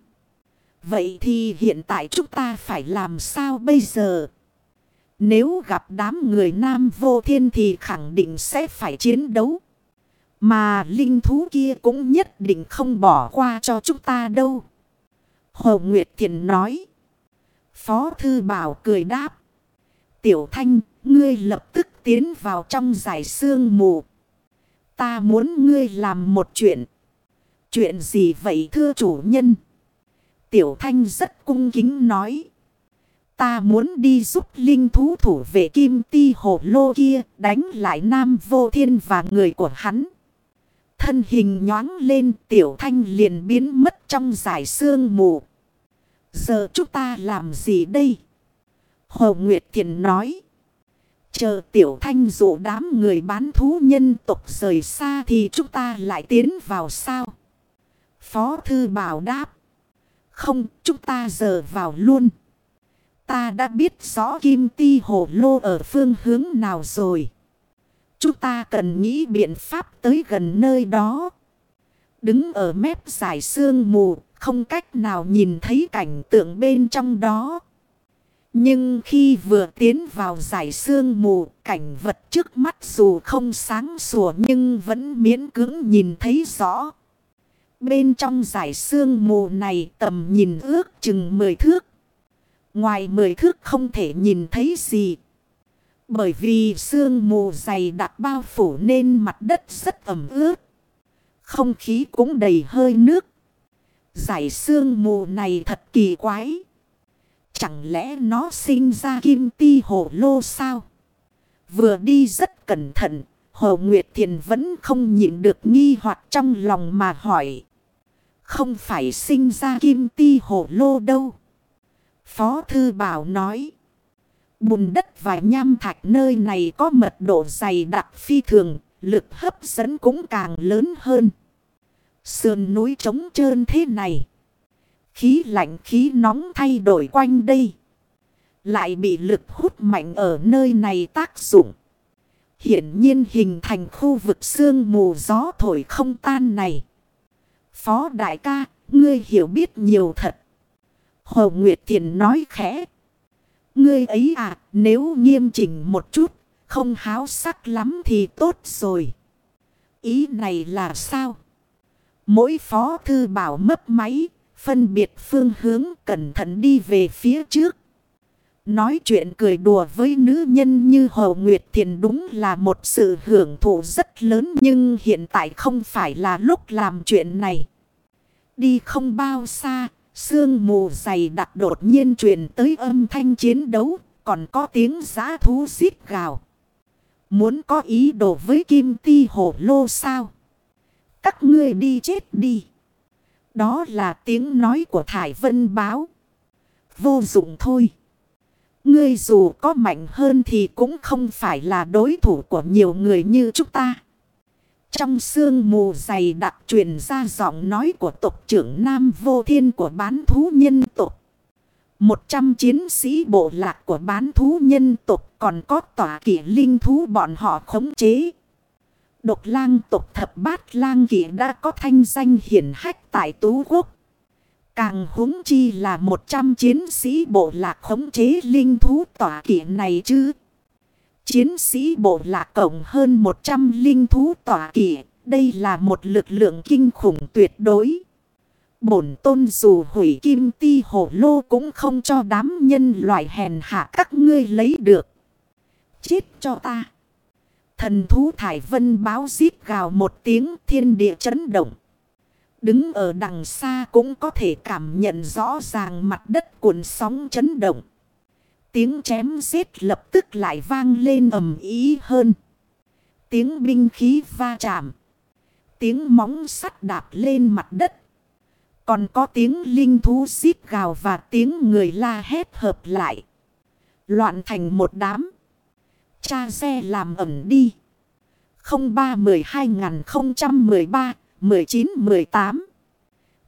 Vậy thì hiện tại chúng ta phải làm sao bây giờ? Nếu gặp đám người nam vô thiên thì khẳng định sẽ phải chiến đấu. Mà linh thú kia cũng nhất định không bỏ qua cho chúng ta đâu. Hồ Nguyệt Thiện nói. Phó Thư Bảo cười đáp. Tiểu Thanh, ngươi lập tức tiến vào trong giải sương mù. Ta muốn ngươi làm một chuyện. Chuyện gì vậy thưa chủ nhân? Tiểu Thanh rất cung kính nói. Ta muốn đi giúp linh thú thủ vệ kim ti hồ lô kia đánh lại Nam Vô Thiên và người của hắn. Thân hình nhoáng lên tiểu thanh liền biến mất trong giải sương mù. Giờ chúng ta làm gì đây? Hồ Nguyệt Thiền nói. Chờ tiểu thanh dụ đám người bán thú nhân tộc rời xa thì chúng ta lại tiến vào sao? Phó thư bảo đáp. Không, chúng ta giờ vào luôn. Ta đã biết rõ kim ti hồ lô ở phương hướng nào rồi. Chúng ta cần nghĩ biện pháp tới gần nơi đó. Đứng ở mép giải sương mù, không cách nào nhìn thấy cảnh tượng bên trong đó. Nhưng khi vừa tiến vào giải sương mù, cảnh vật trước mắt dù không sáng sủa nhưng vẫn miễn cưỡng nhìn thấy rõ. Bên trong giải sương mù này tầm nhìn ước chừng 10 thước. Ngoài 10 thước không thể nhìn thấy gì. Bởi vì sương mù dày đặc bao phủ nên mặt đất rất ẩm ướt. Không khí cũng đầy hơi nước. Giải sương mù này thật kỳ quái. Chẳng lẽ nó sinh ra kim ti hổ lô sao? Vừa đi rất cẩn thận, Hồ Nguyệt Thiền vẫn không nhịn được nghi hoặc trong lòng mà hỏi. Không phải sinh ra kim ti hổ lô đâu. Phó Thư Bảo nói. Bùn đất và nham thạch nơi này có mật độ dày đặc phi thường, lực hấp dẫn cũng càng lớn hơn. Sườn núi trống trơn thế này. Khí lạnh khí nóng thay đổi quanh đây. Lại bị lực hút mạnh ở nơi này tác dụng. Hiển nhiên hình thành khu vực sương mù gió thổi không tan này. Phó đại ca, ngươi hiểu biết nhiều thật. Hồ Nguyệt Thiền nói khẽ. Ngươi ấy à, nếu nghiêm chỉnh một chút, không háo sắc lắm thì tốt rồi. Ý này là sao? Mỗi phó thư bảo mấp máy, phân biệt phương hướng cẩn thận đi về phía trước. Nói chuyện cười đùa với nữ nhân như Hồ Nguyệt Thiền đúng là một sự hưởng thụ rất lớn nhưng hiện tại không phải là lúc làm chuyện này. Đi không bao xa, sương mù dày đặc đột nhiên truyền tới âm thanh chiến đấu, còn có tiếng giã thú xít gào. Muốn có ý đồ với kim ti hổ lô sao? Các ngươi đi chết đi. Đó là tiếng nói của Thải Vân báo. Vô dụng thôi. Ngươi dù có mạnh hơn thì cũng không phải là đối thủ của nhiều người như chúng ta. Trong sương mù dày đặc truyền ra giọng nói của tộc trưởng Nam Vô Thiên của bán thú nhân tộc. Một trăm chiến sĩ bộ lạc của bán thú nhân tộc còn có tòa kỷ linh thú bọn họ khống chế. Độc lang tộc thập bát lang kỷ đã có thanh danh hiển hách tại Tú Quốc. Càng húng chi là một trăm chiến sĩ bộ lạc khống chế linh thú tỏa kỷ này chứ. Chiến sĩ bộ lạc cộng hơn 100 linh thú tỏa kỷ. Đây là một lực lượng kinh khủng tuyệt đối. Bổn tôn dù hủy kim ti hổ lô cũng không cho đám nhân loại hèn hạ các ngươi lấy được. Chết cho ta. Thần thú Thải Vân báo giết gào một tiếng thiên địa chấn động. Đứng ở đằng xa cũng có thể cảm nhận rõ ràng mặt đất cuộn sóng chấn động. Tiếng chém giết lập tức lại vang lên ầm ý hơn. Tiếng binh khí va chạm. Tiếng móng sắt đạp lên mặt đất. Còn có tiếng linh thú xít gào và tiếng người la hét hợp lại. Loạn thành một đám. Cha xe làm ẩm đi. 03 12 013 19 18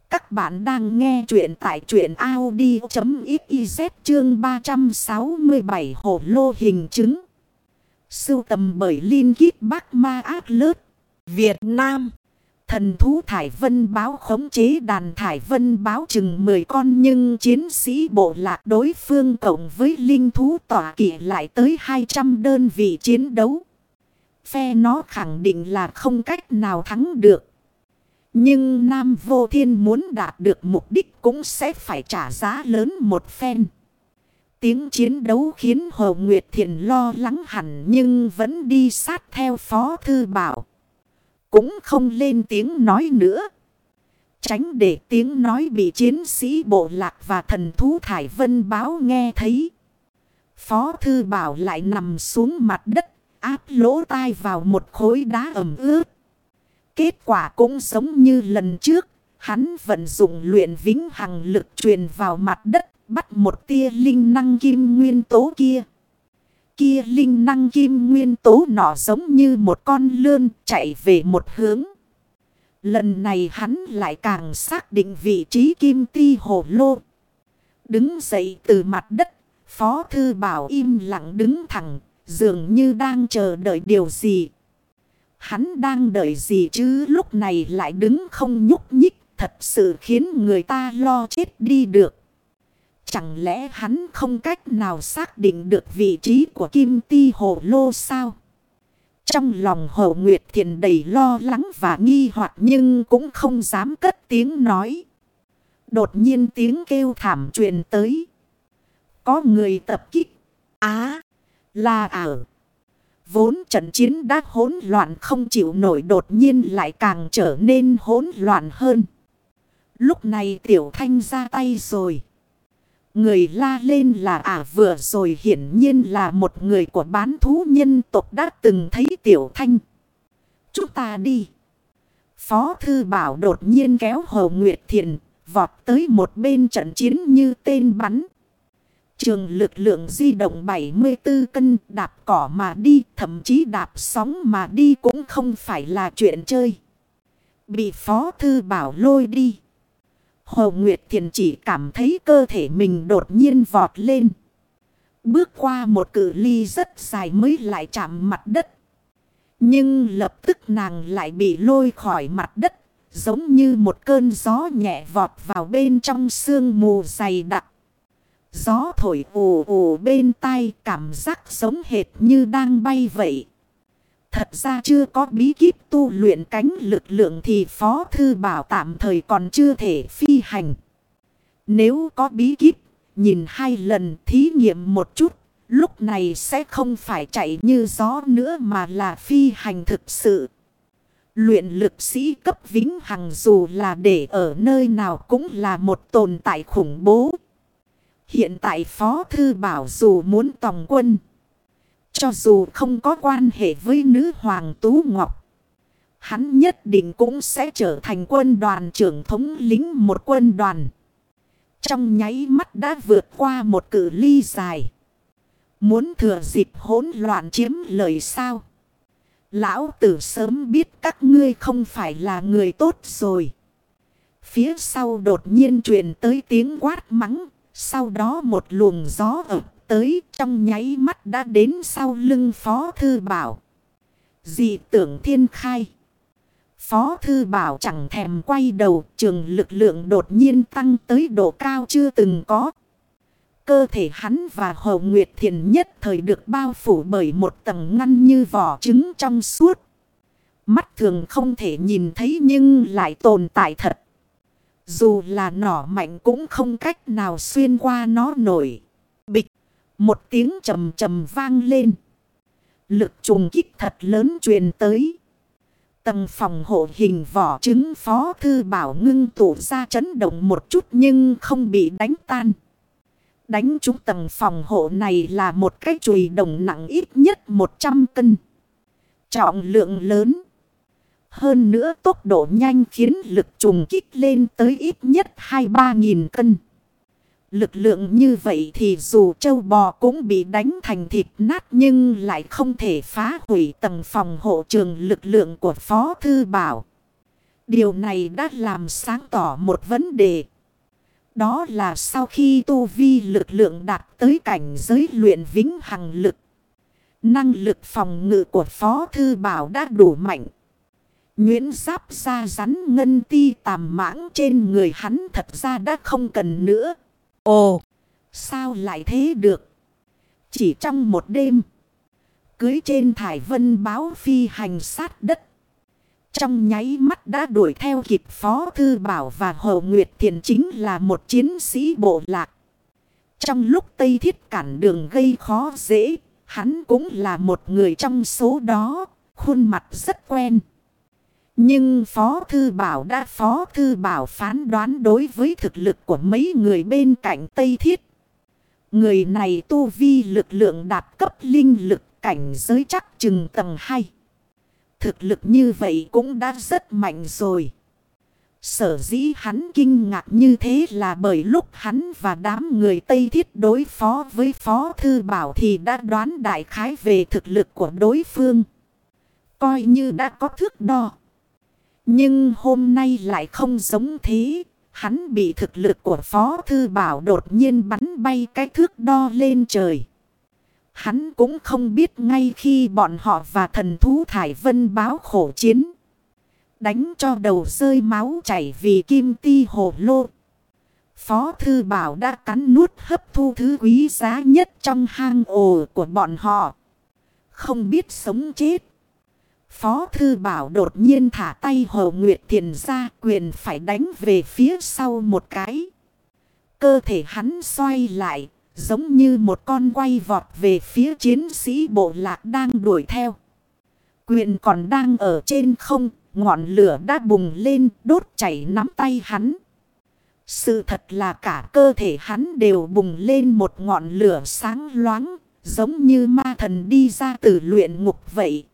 các bạn đang nghe chuyện tại chuyện Audi.xyz chương 367 hổ lô hình chứng. Sưu tầm bởi Linh Kít Bắc Ma Ác Lớt. Việt Nam. Thần thú Thải Vân báo khống chế đàn Thải Vân báo chừng 10 con nhưng chiến sĩ bộ lạc đối phương cộng với linh thú tỏa kỷ lại tới 200 đơn vị chiến đấu. Phe nó khẳng định là không cách nào thắng được. Nhưng Nam Vô Thiên muốn đạt được mục đích cũng sẽ phải trả giá lớn một phen. Tiếng chiến đấu khiến Hồ Nguyệt Thiện lo lắng hẳn nhưng vẫn đi sát theo Phó Thư Bảo. Cũng không lên tiếng nói nữa. Tránh để tiếng nói bị chiến sĩ bộ lạc và thần thú Thải Vân báo nghe thấy. Phó Thư Bảo lại nằm xuống mặt đất, áp lỗ tai vào một khối đá ẩm ướt. Kết quả cũng giống như lần trước, hắn vận dụng luyện vĩnh hằng lực truyền vào mặt đất, bắt một tia linh năng kim nguyên tố kia. Kia linh năng kim nguyên tố nọ giống như một con lươn chạy về một hướng. Lần này hắn lại càng xác định vị trí kim ti hồ lô. Đứng dậy từ mặt đất, Phó Thư Bảo im lặng đứng thẳng, dường như đang chờ đợi điều gì. Hắn đang đợi gì chứ lúc này lại đứng không nhúc nhích thật sự khiến người ta lo chết đi được. Chẳng lẽ hắn không cách nào xác định được vị trí của Kim Ti Hồ Lô sao? Trong lòng Hồ Nguyệt Thiền đầy lo lắng và nghi hoặc nhưng cũng không dám cất tiếng nói. Đột nhiên tiếng kêu thảm truyền tới. Có người tập kích. Á, là ở. Vốn trận chiến đã hỗn loạn không chịu nổi đột nhiên lại càng trở nên hỗn loạn hơn. Lúc này tiểu thanh ra tay rồi. Người la lên là ả vừa rồi hiển nhiên là một người của bán thú nhân tộc đã từng thấy tiểu thanh. chúng ta đi. Phó Thư Bảo đột nhiên kéo Hồ Nguyệt Thiền, vọt tới một bên trận chiến như tên bắn. Trường lực lượng di động 74 cân đạp cỏ mà đi, thậm chí đạp sóng mà đi cũng không phải là chuyện chơi. Bị Phó Thư Bảo lôi đi. Hồ Nguyệt Thiền chỉ cảm thấy cơ thể mình đột nhiên vọt lên. Bước qua một cự ly rất dài mới lại chạm mặt đất. Nhưng lập tức nàng lại bị lôi khỏi mặt đất. Giống như một cơn gió nhẹ vọt vào bên trong sương mù dày đặc. Gió thổi ù ù bên tai cảm giác giống hệt như đang bay vậy. Thật ra chưa có bí kíp tu luyện cánh lực lượng thì Phó Thư Bảo tạm thời còn chưa thể phi hành. Nếu có bí kíp, nhìn hai lần thí nghiệm một chút, lúc này sẽ không phải chạy như gió nữa mà là phi hành thực sự. Luyện lực sĩ cấp vĩnh hằng dù là để ở nơi nào cũng là một tồn tại khủng bố. Hiện tại Phó Thư Bảo dù muốn tòng quân. Cho dù không có quan hệ với nữ hoàng Tú Ngọc. Hắn nhất định cũng sẽ trở thành quân đoàn trưởng thống lính một quân đoàn. Trong nháy mắt đã vượt qua một cử ly dài. Muốn thừa dịp hỗn loạn chiếm lời sao? Lão tử sớm biết các ngươi không phải là người tốt rồi. Phía sau đột nhiên truyền tới tiếng quát mắng. Sau đó một luồng gió ập tới, trong nháy mắt đã đến sau lưng Phó Thư Bảo. Dị tưởng thiên khai. Phó Thư Bảo chẳng thèm quay đầu, trường lực lượng đột nhiên tăng tới độ cao chưa từng có. Cơ thể hắn và Hồ Nguyệt Thiền nhất thời được bao phủ bởi một tầng ngăn như vỏ trứng trong suốt. Mắt thường không thể nhìn thấy nhưng lại tồn tại thật. Dù là nỏ mạnh cũng không cách nào xuyên qua nó nổi. Bịch. Một tiếng trầm trầm vang lên. Lực trùng kích thật lớn truyền tới. Tầng phòng hộ hình vỏ trứng phó thư bảo ngưng tụ ra chấn động một chút nhưng không bị đánh tan. Đánh trúng tầng phòng hộ này là một cái chùy đồng nặng ít nhất 100 cân. Trọng lượng lớn. Hơn nữa tốc độ nhanh khiến lực trùng kích lên tới ít nhất 2-3 nghìn cân. Lực lượng như vậy thì dù châu bò cũng bị đánh thành thịt nát nhưng lại không thể phá hủy tầng phòng hộ trường lực lượng của Phó Thư Bảo. Điều này đã làm sáng tỏ một vấn đề. Đó là sau khi tu vi lực lượng đạt tới cảnh giới luyện vĩnh hằng lực. Năng lực phòng ngự của Phó Thư Bảo đã đủ mạnh. Nguyễn giáp ra rắn ngân ti tàm mãng trên người hắn thật ra đã không cần nữa. Ồ, sao lại thế được? Chỉ trong một đêm, cưới trên thải vân báo phi hành sát đất. Trong nháy mắt đã đuổi theo kịp Phó Thư Bảo và Hồ Nguyệt Thiền chính là một chiến sĩ bộ lạc. Trong lúc Tây Thiết cản đường gây khó dễ, hắn cũng là một người trong số đó, khuôn mặt rất quen. Nhưng Phó Thư Bảo đã Phó Thư Bảo phán đoán đối với thực lực của mấy người bên cạnh Tây Thiết. Người này tu vi lực lượng đạt cấp linh lực cảnh giới chắc chừng tầng 2. Thực lực như vậy cũng đã rất mạnh rồi. Sở dĩ hắn kinh ngạc như thế là bởi lúc hắn và đám người Tây Thiết đối phó với Phó Thư Bảo thì đã đoán đại khái về thực lực của đối phương. Coi như đã có thước đo. Nhưng hôm nay lại không giống thế. Hắn bị thực lực của Phó Thư Bảo đột nhiên bắn bay cái thước đo lên trời. Hắn cũng không biết ngay khi bọn họ và thần thú Thải Vân báo khổ chiến. Đánh cho đầu rơi máu chảy vì kim ti hồ lô. Phó Thư Bảo đã cắn nuốt hấp thu thứ quý giá nhất trong hang ổ của bọn họ. Không biết sống chết. Phó Thư Bảo đột nhiên thả tay Hồ Nguyệt Thiền ra quyền phải đánh về phía sau một cái. Cơ thể hắn xoay lại giống như một con quay vọt về phía chiến sĩ bộ lạc đang đuổi theo. Quyền còn đang ở trên không, ngọn lửa đã bùng lên đốt chảy nắm tay hắn. Sự thật là cả cơ thể hắn đều bùng lên một ngọn lửa sáng loáng, giống như ma thần đi ra từ luyện ngục vậy.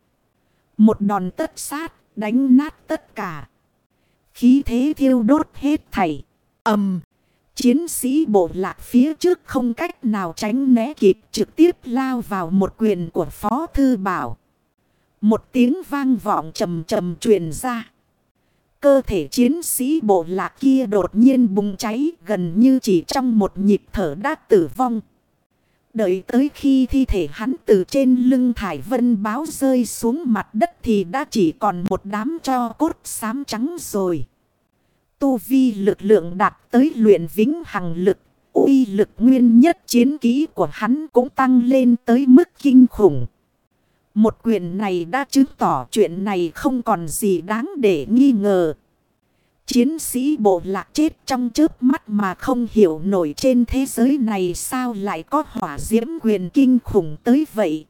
Một đòn tất sát, đánh nát tất cả. Khí thế thiêu đốt hết thảy. ầm Chiến sĩ bộ lạc phía trước không cách nào tránh né kịp trực tiếp lao vào một quyền của Phó Thư Bảo. Một tiếng vang vọng trầm trầm truyền ra. Cơ thể chiến sĩ bộ lạc kia đột nhiên bùng cháy gần như chỉ trong một nhịp thở đã tử vong. Đợi tới khi thi thể hắn từ trên lưng thải vân báo rơi xuống mặt đất thì đã chỉ còn một đám cho cốt xám trắng rồi. Tu vi lực lượng đạt tới luyện vĩnh hằng lực, uy lực nguyên nhất chiến kỹ của hắn cũng tăng lên tới mức kinh khủng. Một quyền này đã chứng tỏ chuyện này không còn gì đáng để nghi ngờ. Chiến sĩ bộ lạc chết trong chớp mắt mà không hiểu nổi trên thế giới này sao lại có hỏa diễm quyền kinh khủng tới vậy.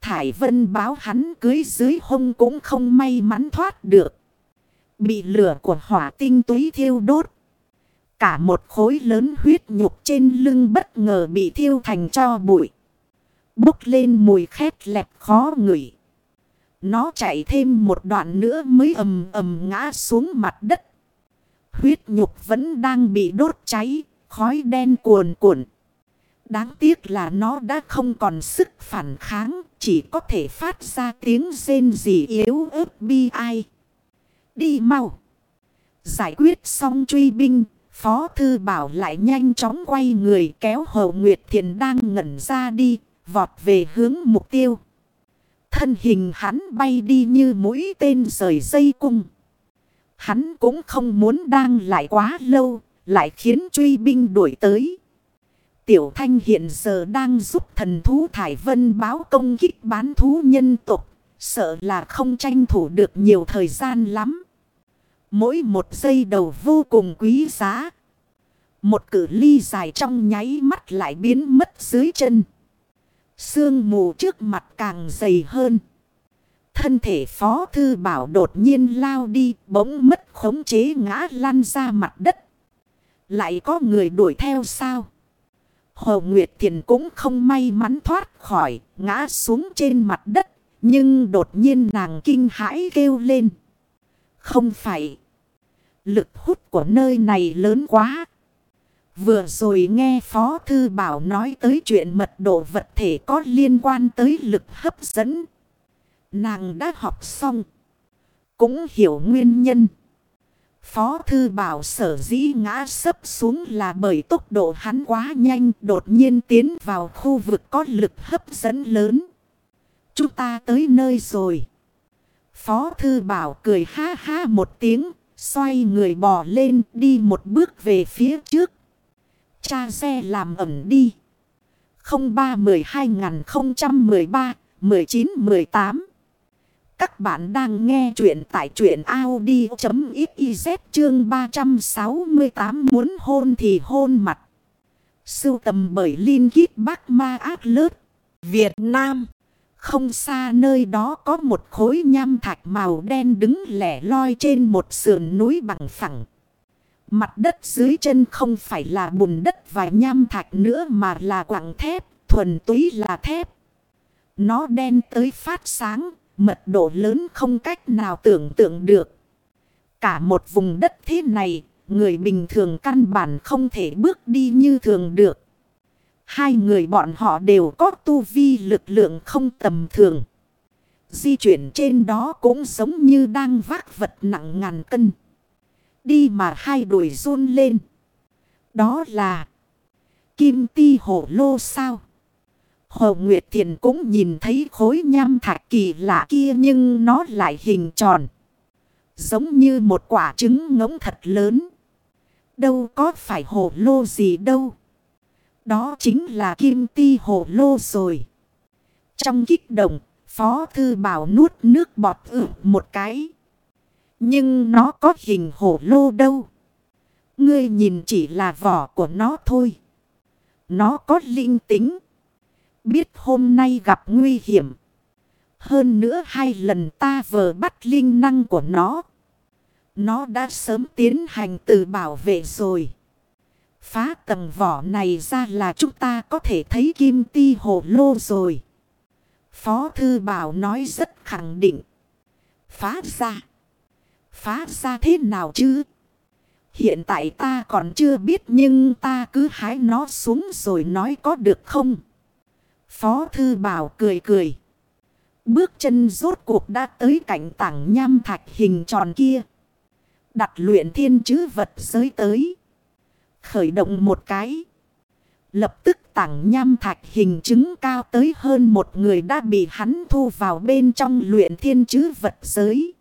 Thải vân báo hắn cưới dưới hông cũng không may mắn thoát được. Bị lửa của hỏa tinh túy thiêu đốt. Cả một khối lớn huyết nhục trên lưng bất ngờ bị thiêu thành cho bụi. Bốc lên mùi khét lẹp khó ngửi. Nó chạy thêm một đoạn nữa mới ầm ầm ngã xuống mặt đất. Huyết nhục vẫn đang bị đốt cháy, khói đen cuồn cuộn. Đáng tiếc là nó đã không còn sức phản kháng, chỉ có thể phát ra tiếng rên rỉ yếu ớt bi ai. Đi mau. Giải quyết xong truy binh, Phó Thư Bảo lại nhanh chóng quay người kéo Hậu Nguyệt Thiền đang ngẩn ra đi, vọt về hướng mục tiêu. Thân hình hắn bay đi như mũi tên rời dây cung. Hắn cũng không muốn đang lại quá lâu, lại khiến truy binh đuổi tới. Tiểu Thanh hiện giờ đang giúp thần thú Thải Vân báo công kích bán thú nhân tục, sợ là không tranh thủ được nhiều thời gian lắm. Mỗi một giây đầu vô cùng quý giá. Một cử ly dài trong nháy mắt lại biến mất dưới chân. Sương mù trước mặt càng dày hơn. Thân thể phó thư bảo đột nhiên lao đi, bỗng mất khống chế ngã lăn ra mặt đất. Lại có người đuổi theo sao? Hồ Nguyệt Thiền cũng không may mắn thoát khỏi, ngã xuống trên mặt đất. Nhưng đột nhiên nàng kinh hãi kêu lên. Không phải. Lực hút của nơi này lớn quá. Vừa rồi nghe Phó Thư Bảo nói tới chuyện mật độ vật thể có liên quan tới lực hấp dẫn. Nàng đã học xong. Cũng hiểu nguyên nhân. Phó Thư Bảo sở dĩ ngã sấp xuống là bởi tốc độ hắn quá nhanh đột nhiên tiến vào khu vực có lực hấp dẫn lớn. Chúng ta tới nơi rồi. Phó Thư Bảo cười ha ha một tiếng, xoay người bò lên đi một bước về phía trước. Cha xe làm ẩm đi. 03 12 013 19 18 các bạn đang nghe chuyện tại chuyện Audi.xyz chương 368 muốn hôn thì hôn mặt. Sưu tầm bởi Linh Kít Bắc Ma Ác Lớp, Việt Nam. Không xa nơi đó có một khối nham thạch màu đen đứng lẻ loi trên một sườn núi bằng phẳng. Mặt đất dưới chân không phải là bùn đất và nham thạch nữa mà là quặng thép, thuần túy là thép. Nó đen tới phát sáng, Mật độ lớn không cách nào tưởng tượng được. Cả một vùng đất thế này, người bình thường căn bản không thể bước đi như thường được. Hai người bọn họ đều có tu vi lực lượng không tầm thường. Di chuyển trên đó cũng giống như đang vác vật nặng ngàn cân. Đi mà hai đuổi run lên. Đó là Kim ti hổ lô sao? Hồ Nguyệt Thiền cũng nhìn thấy khối nham thạch kỳ lạ kia nhưng nó lại hình tròn. Giống như một quả trứng ngỗng thật lớn. Đâu có phải hồ lô gì đâu. Đó chính là kim ti hồ lô rồi. Trong kích động, Phó Thư Bảo nuốt nước bọt ử một cái. Nhưng nó có hình hồ lô đâu. Ngươi nhìn chỉ là vỏ của nó thôi. Nó có linh tính. Biết hôm nay gặp nguy hiểm. Hơn nữa hai lần ta vờ bắt linh năng của nó. Nó đã sớm tiến hành từ bảo vệ rồi. Phá tầng vỏ này ra là chúng ta có thể thấy kim ti hồ lô rồi. Phó Thư Bảo nói rất khẳng định. Phá ra. Phá ra thế nào chứ? Hiện tại ta còn chưa biết nhưng ta cứ hái nó xuống rồi nói có được không? Phó thư bảo cười cười. Bước chân rốt cuộc đã tới cảnh tảng nham thạch hình tròn kia. Đặt luyện thiên chứ vật giới tới. Khởi động một cái. Lập tức tảng nham thạch hình chứng cao tới hơn một người đã bị hắn thu vào bên trong luyện thiên chứ vật giới.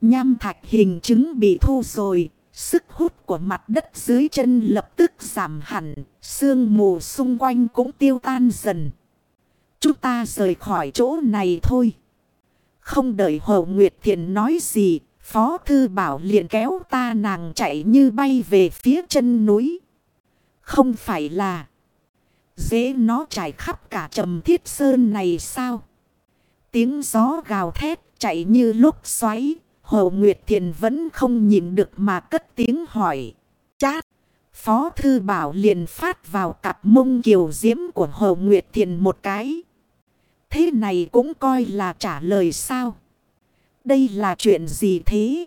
Nham thạch hình chứng bị thu rồi. Sức hút của mặt đất dưới chân lập tức giảm hẳn. Sương mù xung quanh cũng tiêu tan dần. Chúng ta rời khỏi chỗ này thôi. Không đợi Hồ Nguyệt Thiện nói gì. Phó Thư Bảo liền kéo ta nàng chạy như bay về phía chân núi. Không phải là dễ nó trải khắp cả trầm thiết sơn này sao? Tiếng gió gào thét chạy như lúc xoáy. Hồ Nguyệt Thiền vẫn không nhìn được mà cất tiếng hỏi. Chát! Phó Thư Bảo liền phát vào cặp mông kiều diễm của Hồ Nguyệt Thiền một cái. Thế này cũng coi là trả lời sao? Đây là chuyện gì thế?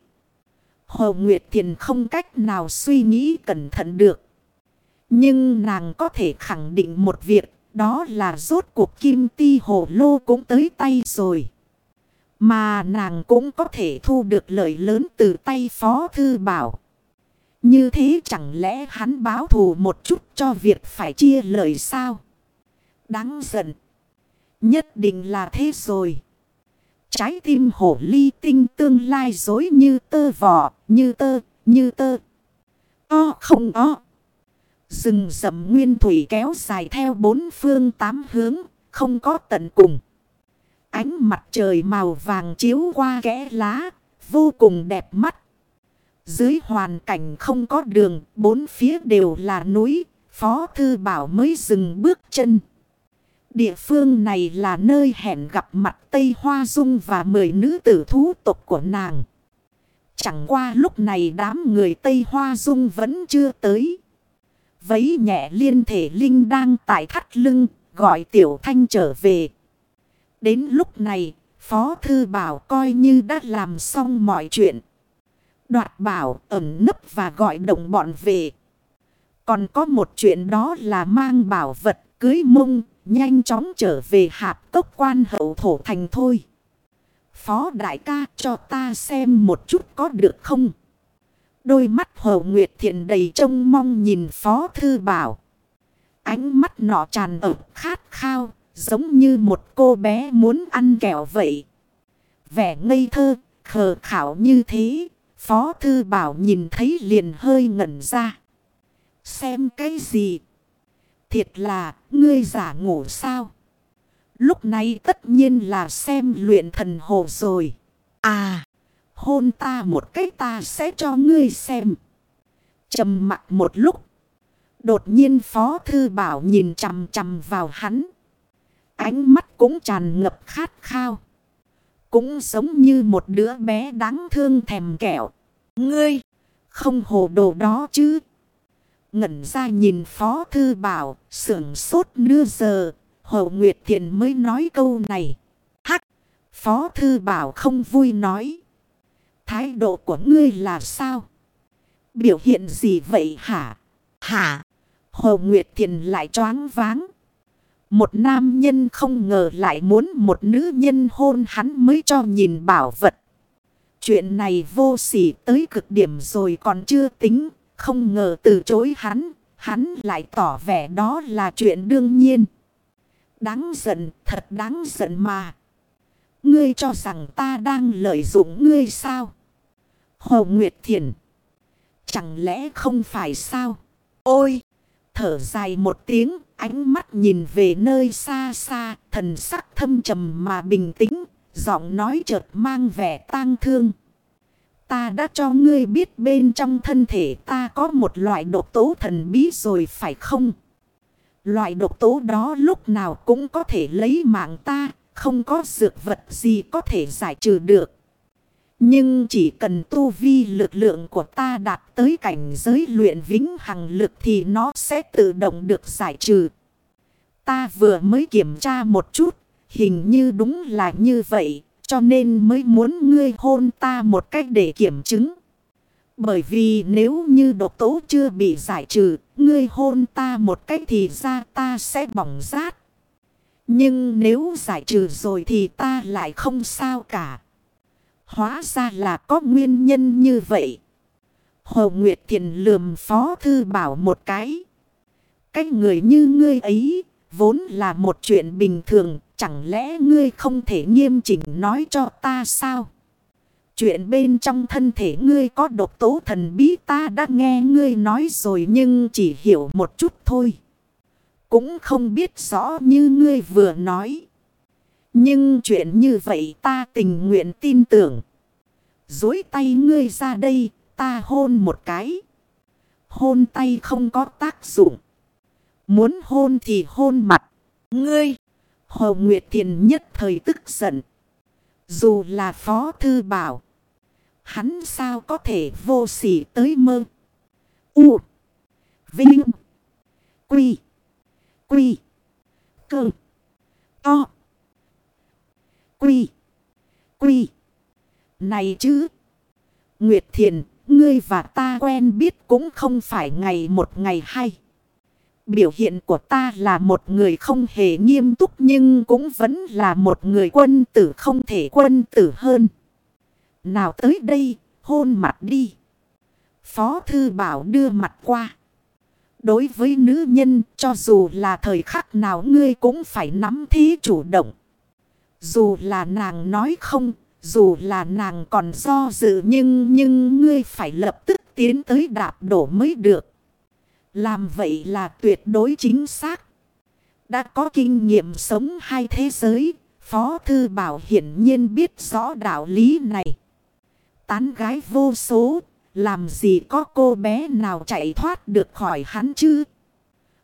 Hồ Nguyệt Thiền không cách nào suy nghĩ cẩn thận được. Nhưng nàng có thể khẳng định một việc, đó là rốt cuộc kim ti hồ lô cũng tới tay rồi. Mà nàng cũng có thể thu được lợi lớn từ tay Phó Thư Bảo. Như thế chẳng lẽ hắn báo thù một chút cho việc phải chia lời sao? Đáng giận. Nhất định là thế rồi. Trái tim hổ ly tinh tương lai dối như tơ vỏ, như tơ, như tơ. O không o. Rừng rậm nguyên thủy kéo dài theo bốn phương tám hướng, không có tận cùng. Ánh mặt trời màu vàng chiếu qua kẽ lá, vô cùng đẹp mắt. Dưới hoàn cảnh không có đường, bốn phía đều là núi, Phó Thư Bảo mới dừng bước chân. Địa phương này là nơi hẹn gặp mặt Tây Hoa Dung và mười nữ tử thú tộc của nàng. Chẳng qua lúc này đám người Tây Hoa Dung vẫn chưa tới. Vấy nhẹ liên thể linh đang tại thắt lưng, gọi Tiểu Thanh trở về. Đến lúc này, Phó Thư Bảo coi như đã làm xong mọi chuyện. Đoạt bảo ẩn nấp và gọi đồng bọn về. Còn có một chuyện đó là mang bảo vật cưới mông, nhanh chóng trở về hạp cốc quan hậu thổ thành thôi. Phó đại ca cho ta xem một chút có được không? Đôi mắt hồ nguyệt thiện đầy trông mong nhìn phó thư bảo. Ánh mắt nọ tràn ẩm khát khao, giống như một cô bé muốn ăn kẹo vậy. Vẻ ngây thơ, khờ khảo như thế, phó thư bảo nhìn thấy liền hơi ngẩn ra. Xem cái gì? Thiệt là, ngươi giả ngủ sao? Lúc này tất nhiên là xem luyện thần hồ rồi. À, hôn ta một cách ta sẽ cho ngươi xem. trầm mặt một lúc. Đột nhiên Phó Thư Bảo nhìn chầm chầm vào hắn. Ánh mắt cũng tràn ngập khát khao. Cũng giống như một đứa bé đáng thương thèm kẹo. Ngươi, không hồ đồ đó chứ. Ngẩn ra nhìn Phó Thư Bảo, sưởng sốt nưa giờ, hậu Nguyệt Thiện mới nói câu này. Hắc! Phó Thư Bảo không vui nói. Thái độ của ngươi là sao? Biểu hiện gì vậy hả? Hả? Hồ Nguyệt Thiện lại choáng váng. Một nam nhân không ngờ lại muốn một nữ nhân hôn hắn mới cho nhìn bảo vật. Chuyện này vô sỉ tới cực điểm rồi còn chưa tính. Không ngờ từ chối hắn, hắn lại tỏ vẻ đó là chuyện đương nhiên. Đáng giận, thật đáng giận mà. Ngươi cho rằng ta đang lợi dụng ngươi sao? Hồ Nguyệt Thiền. Chẳng lẽ không phải sao? Ôi! Thở dài một tiếng, ánh mắt nhìn về nơi xa xa, thần sắc thâm trầm mà bình tĩnh, giọng nói chợt mang vẻ tang thương. Ta đã cho ngươi biết bên trong thân thể ta có một loại độc tố thần bí rồi phải không? Loại độc tố đó lúc nào cũng có thể lấy mạng ta, không có dược vật gì có thể giải trừ được. Nhưng chỉ cần tu vi lực lượng của ta đạt tới cảnh giới luyện vĩnh hằng lực thì nó sẽ tự động được giải trừ. Ta vừa mới kiểm tra một chút, hình như đúng là như vậy, cho nên mới muốn ngươi hôn ta một cách để kiểm chứng. Bởi vì nếu như độc tố chưa bị giải trừ, ngươi hôn ta một cách thì ra ta sẽ bỏng rát. Nhưng nếu giải trừ rồi thì ta lại không sao cả. Hóa ra là có nguyên nhân như vậy. Hồ Nguyệt Thiền lườm phó thư bảo một cái. Cái người như ngươi ấy vốn là một chuyện bình thường. Chẳng lẽ ngươi không thể nghiêm chỉnh nói cho ta sao? Chuyện bên trong thân thể ngươi có độc tố thần bí ta đã nghe ngươi nói rồi nhưng chỉ hiểu một chút thôi. Cũng không biết rõ như ngươi vừa nói. Nhưng chuyện như vậy ta tình nguyện tin tưởng. Dối tay ngươi ra đây, ta hôn một cái. Hôn tay không có tác dụng. Muốn hôn thì hôn mặt. Ngươi, Hồ Nguyệt Thiền nhất thời tức giận. Dù là phó thư bảo. Hắn sao có thể vô sỉ tới mơ. U. Vinh. Quy. Quy. Cơ. To. Quy. Quy. Này chứ. Nguyệt Thiền, ngươi và ta quen biết cũng không phải ngày một ngày hay. Biểu hiện của ta là một người không hề nghiêm túc nhưng cũng vẫn là một người quân tử không thể quân tử hơn. Nào tới đây, hôn mặt đi. Phó Thư Bảo đưa mặt qua. Đối với nữ nhân, cho dù là thời khắc nào ngươi cũng phải nắm thí chủ động. Dù là nàng nói không, dù là nàng còn do dự nhưng nhưng ngươi phải lập tức tiến tới đạp đổ mới được. Làm vậy là tuyệt đối chính xác. Đã có kinh nghiệm sống hai thế giới, Phó Thư Bảo hiển nhiên biết rõ đạo lý này. Tán gái vô số, làm gì có cô bé nào chạy thoát được khỏi hắn chứ?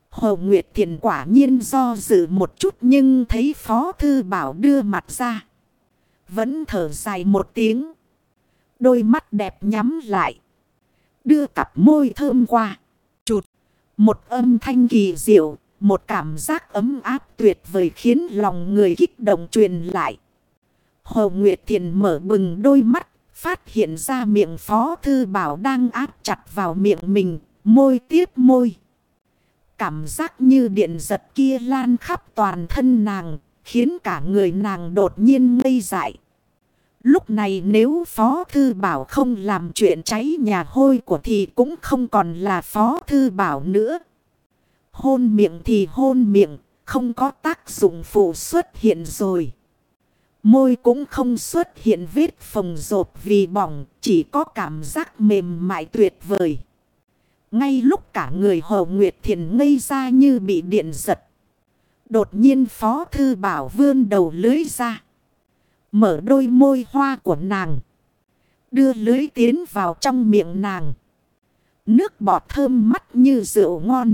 Hồ Nguyệt Thiền quả nhiên do dự một chút nhưng thấy Phó Thư Bảo đưa mặt ra. Vẫn thở dài một tiếng. Đôi mắt đẹp nhắm lại. Đưa cặp môi thơm qua. Một âm thanh kỳ diệu. Một cảm giác ấm áp tuyệt vời khiến lòng người kích động truyền lại. Hồ Nguyệt Thiền mở bừng đôi mắt. Phát hiện ra miệng Phó Thư Bảo đang áp chặt vào miệng mình. Môi tiếp môi. Cảm giác như điện giật kia lan khắp toàn thân nàng. Khiến cả người nàng đột nhiên ngây dại. Lúc này nếu Phó Thư Bảo không làm chuyện cháy nhà hôi của thì cũng không còn là Phó Thư Bảo nữa. Hôn miệng thì hôn miệng, không có tác dụng phụ xuất hiện rồi. Môi cũng không xuất hiện vết phồng rộp vì bỏng, chỉ có cảm giác mềm mại tuyệt vời. Ngay lúc cả người Hồ Nguyệt Thiền ngây ra như bị điện giật. Đột nhiên Phó Thư Bảo vươn đầu lưới ra. Mở đôi môi hoa của nàng. Đưa lưới tiến vào trong miệng nàng. Nước bọt thơm mắt như rượu ngon.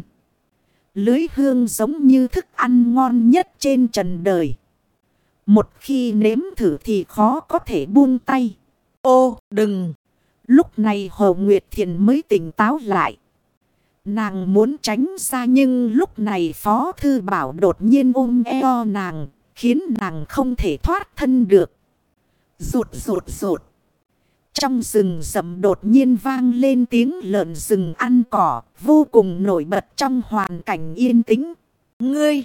Lưới hương giống như thức ăn ngon nhất trên trần đời. Một khi nếm thử thì khó có thể buông tay. Ô đừng! Lúc này Hồ Nguyệt Thiền mới tỉnh táo lại. Nàng muốn tránh ra nhưng lúc này Phó Thư Bảo đột nhiên ôm eo nàng, khiến nàng không thể thoát thân được. rụt rụt rụt Trong rừng rậm đột nhiên vang lên tiếng lợn rừng ăn cỏ, vô cùng nổi bật trong hoàn cảnh yên tĩnh. Ngươi,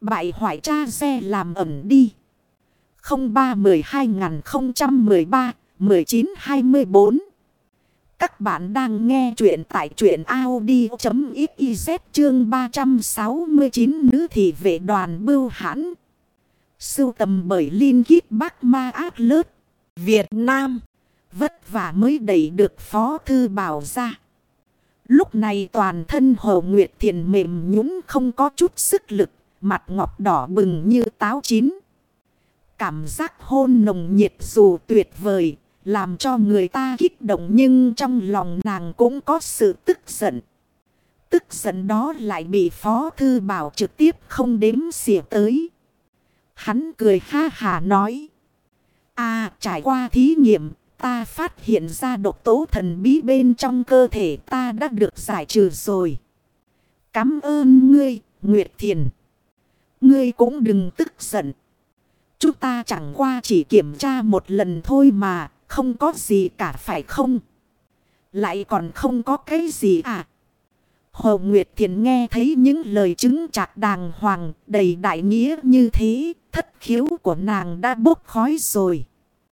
bại hoại cha xe làm ẩm đi. 03-12-013-1924 Các bạn đang nghe chuyện tại chuyện Audi.xyz chương 369 nữ thị vệ đoàn bưu hãn. Sưu tầm bởi Linh Kiếp Bắc Ma Ác Lớt. Việt Nam. Vất vả mới đẩy được Phó Thư Bảo ra. Lúc này toàn thân Hồ Nguyệt Thiền mềm nhũng không có chút sức lực. Mặt ngọc đỏ bừng như táo chín. Cảm giác hôn nồng nhiệt dù tuyệt vời. Làm cho người ta kích động nhưng trong lòng nàng cũng có sự tức giận. Tức giận đó lại bị Phó Thư Bảo trực tiếp không đếm xỉa tới. Hắn cười ha hà nói. À trải qua thí nghiệm ta phát hiện ra độc tố thần bí bên trong cơ thể ta đã được giải trừ rồi. cám ơn ngươi, Nguyệt Thiền. Ngươi cũng đừng tức giận. Chúng ta chẳng qua chỉ kiểm tra một lần thôi mà. Không có gì cả phải không? Lại còn không có cái gì à? Hồ Nguyệt Thiền nghe thấy những lời chứng chạc đàng hoàng đầy đại nghĩa như thế. Thất khiếu của nàng đã bốc khói rồi.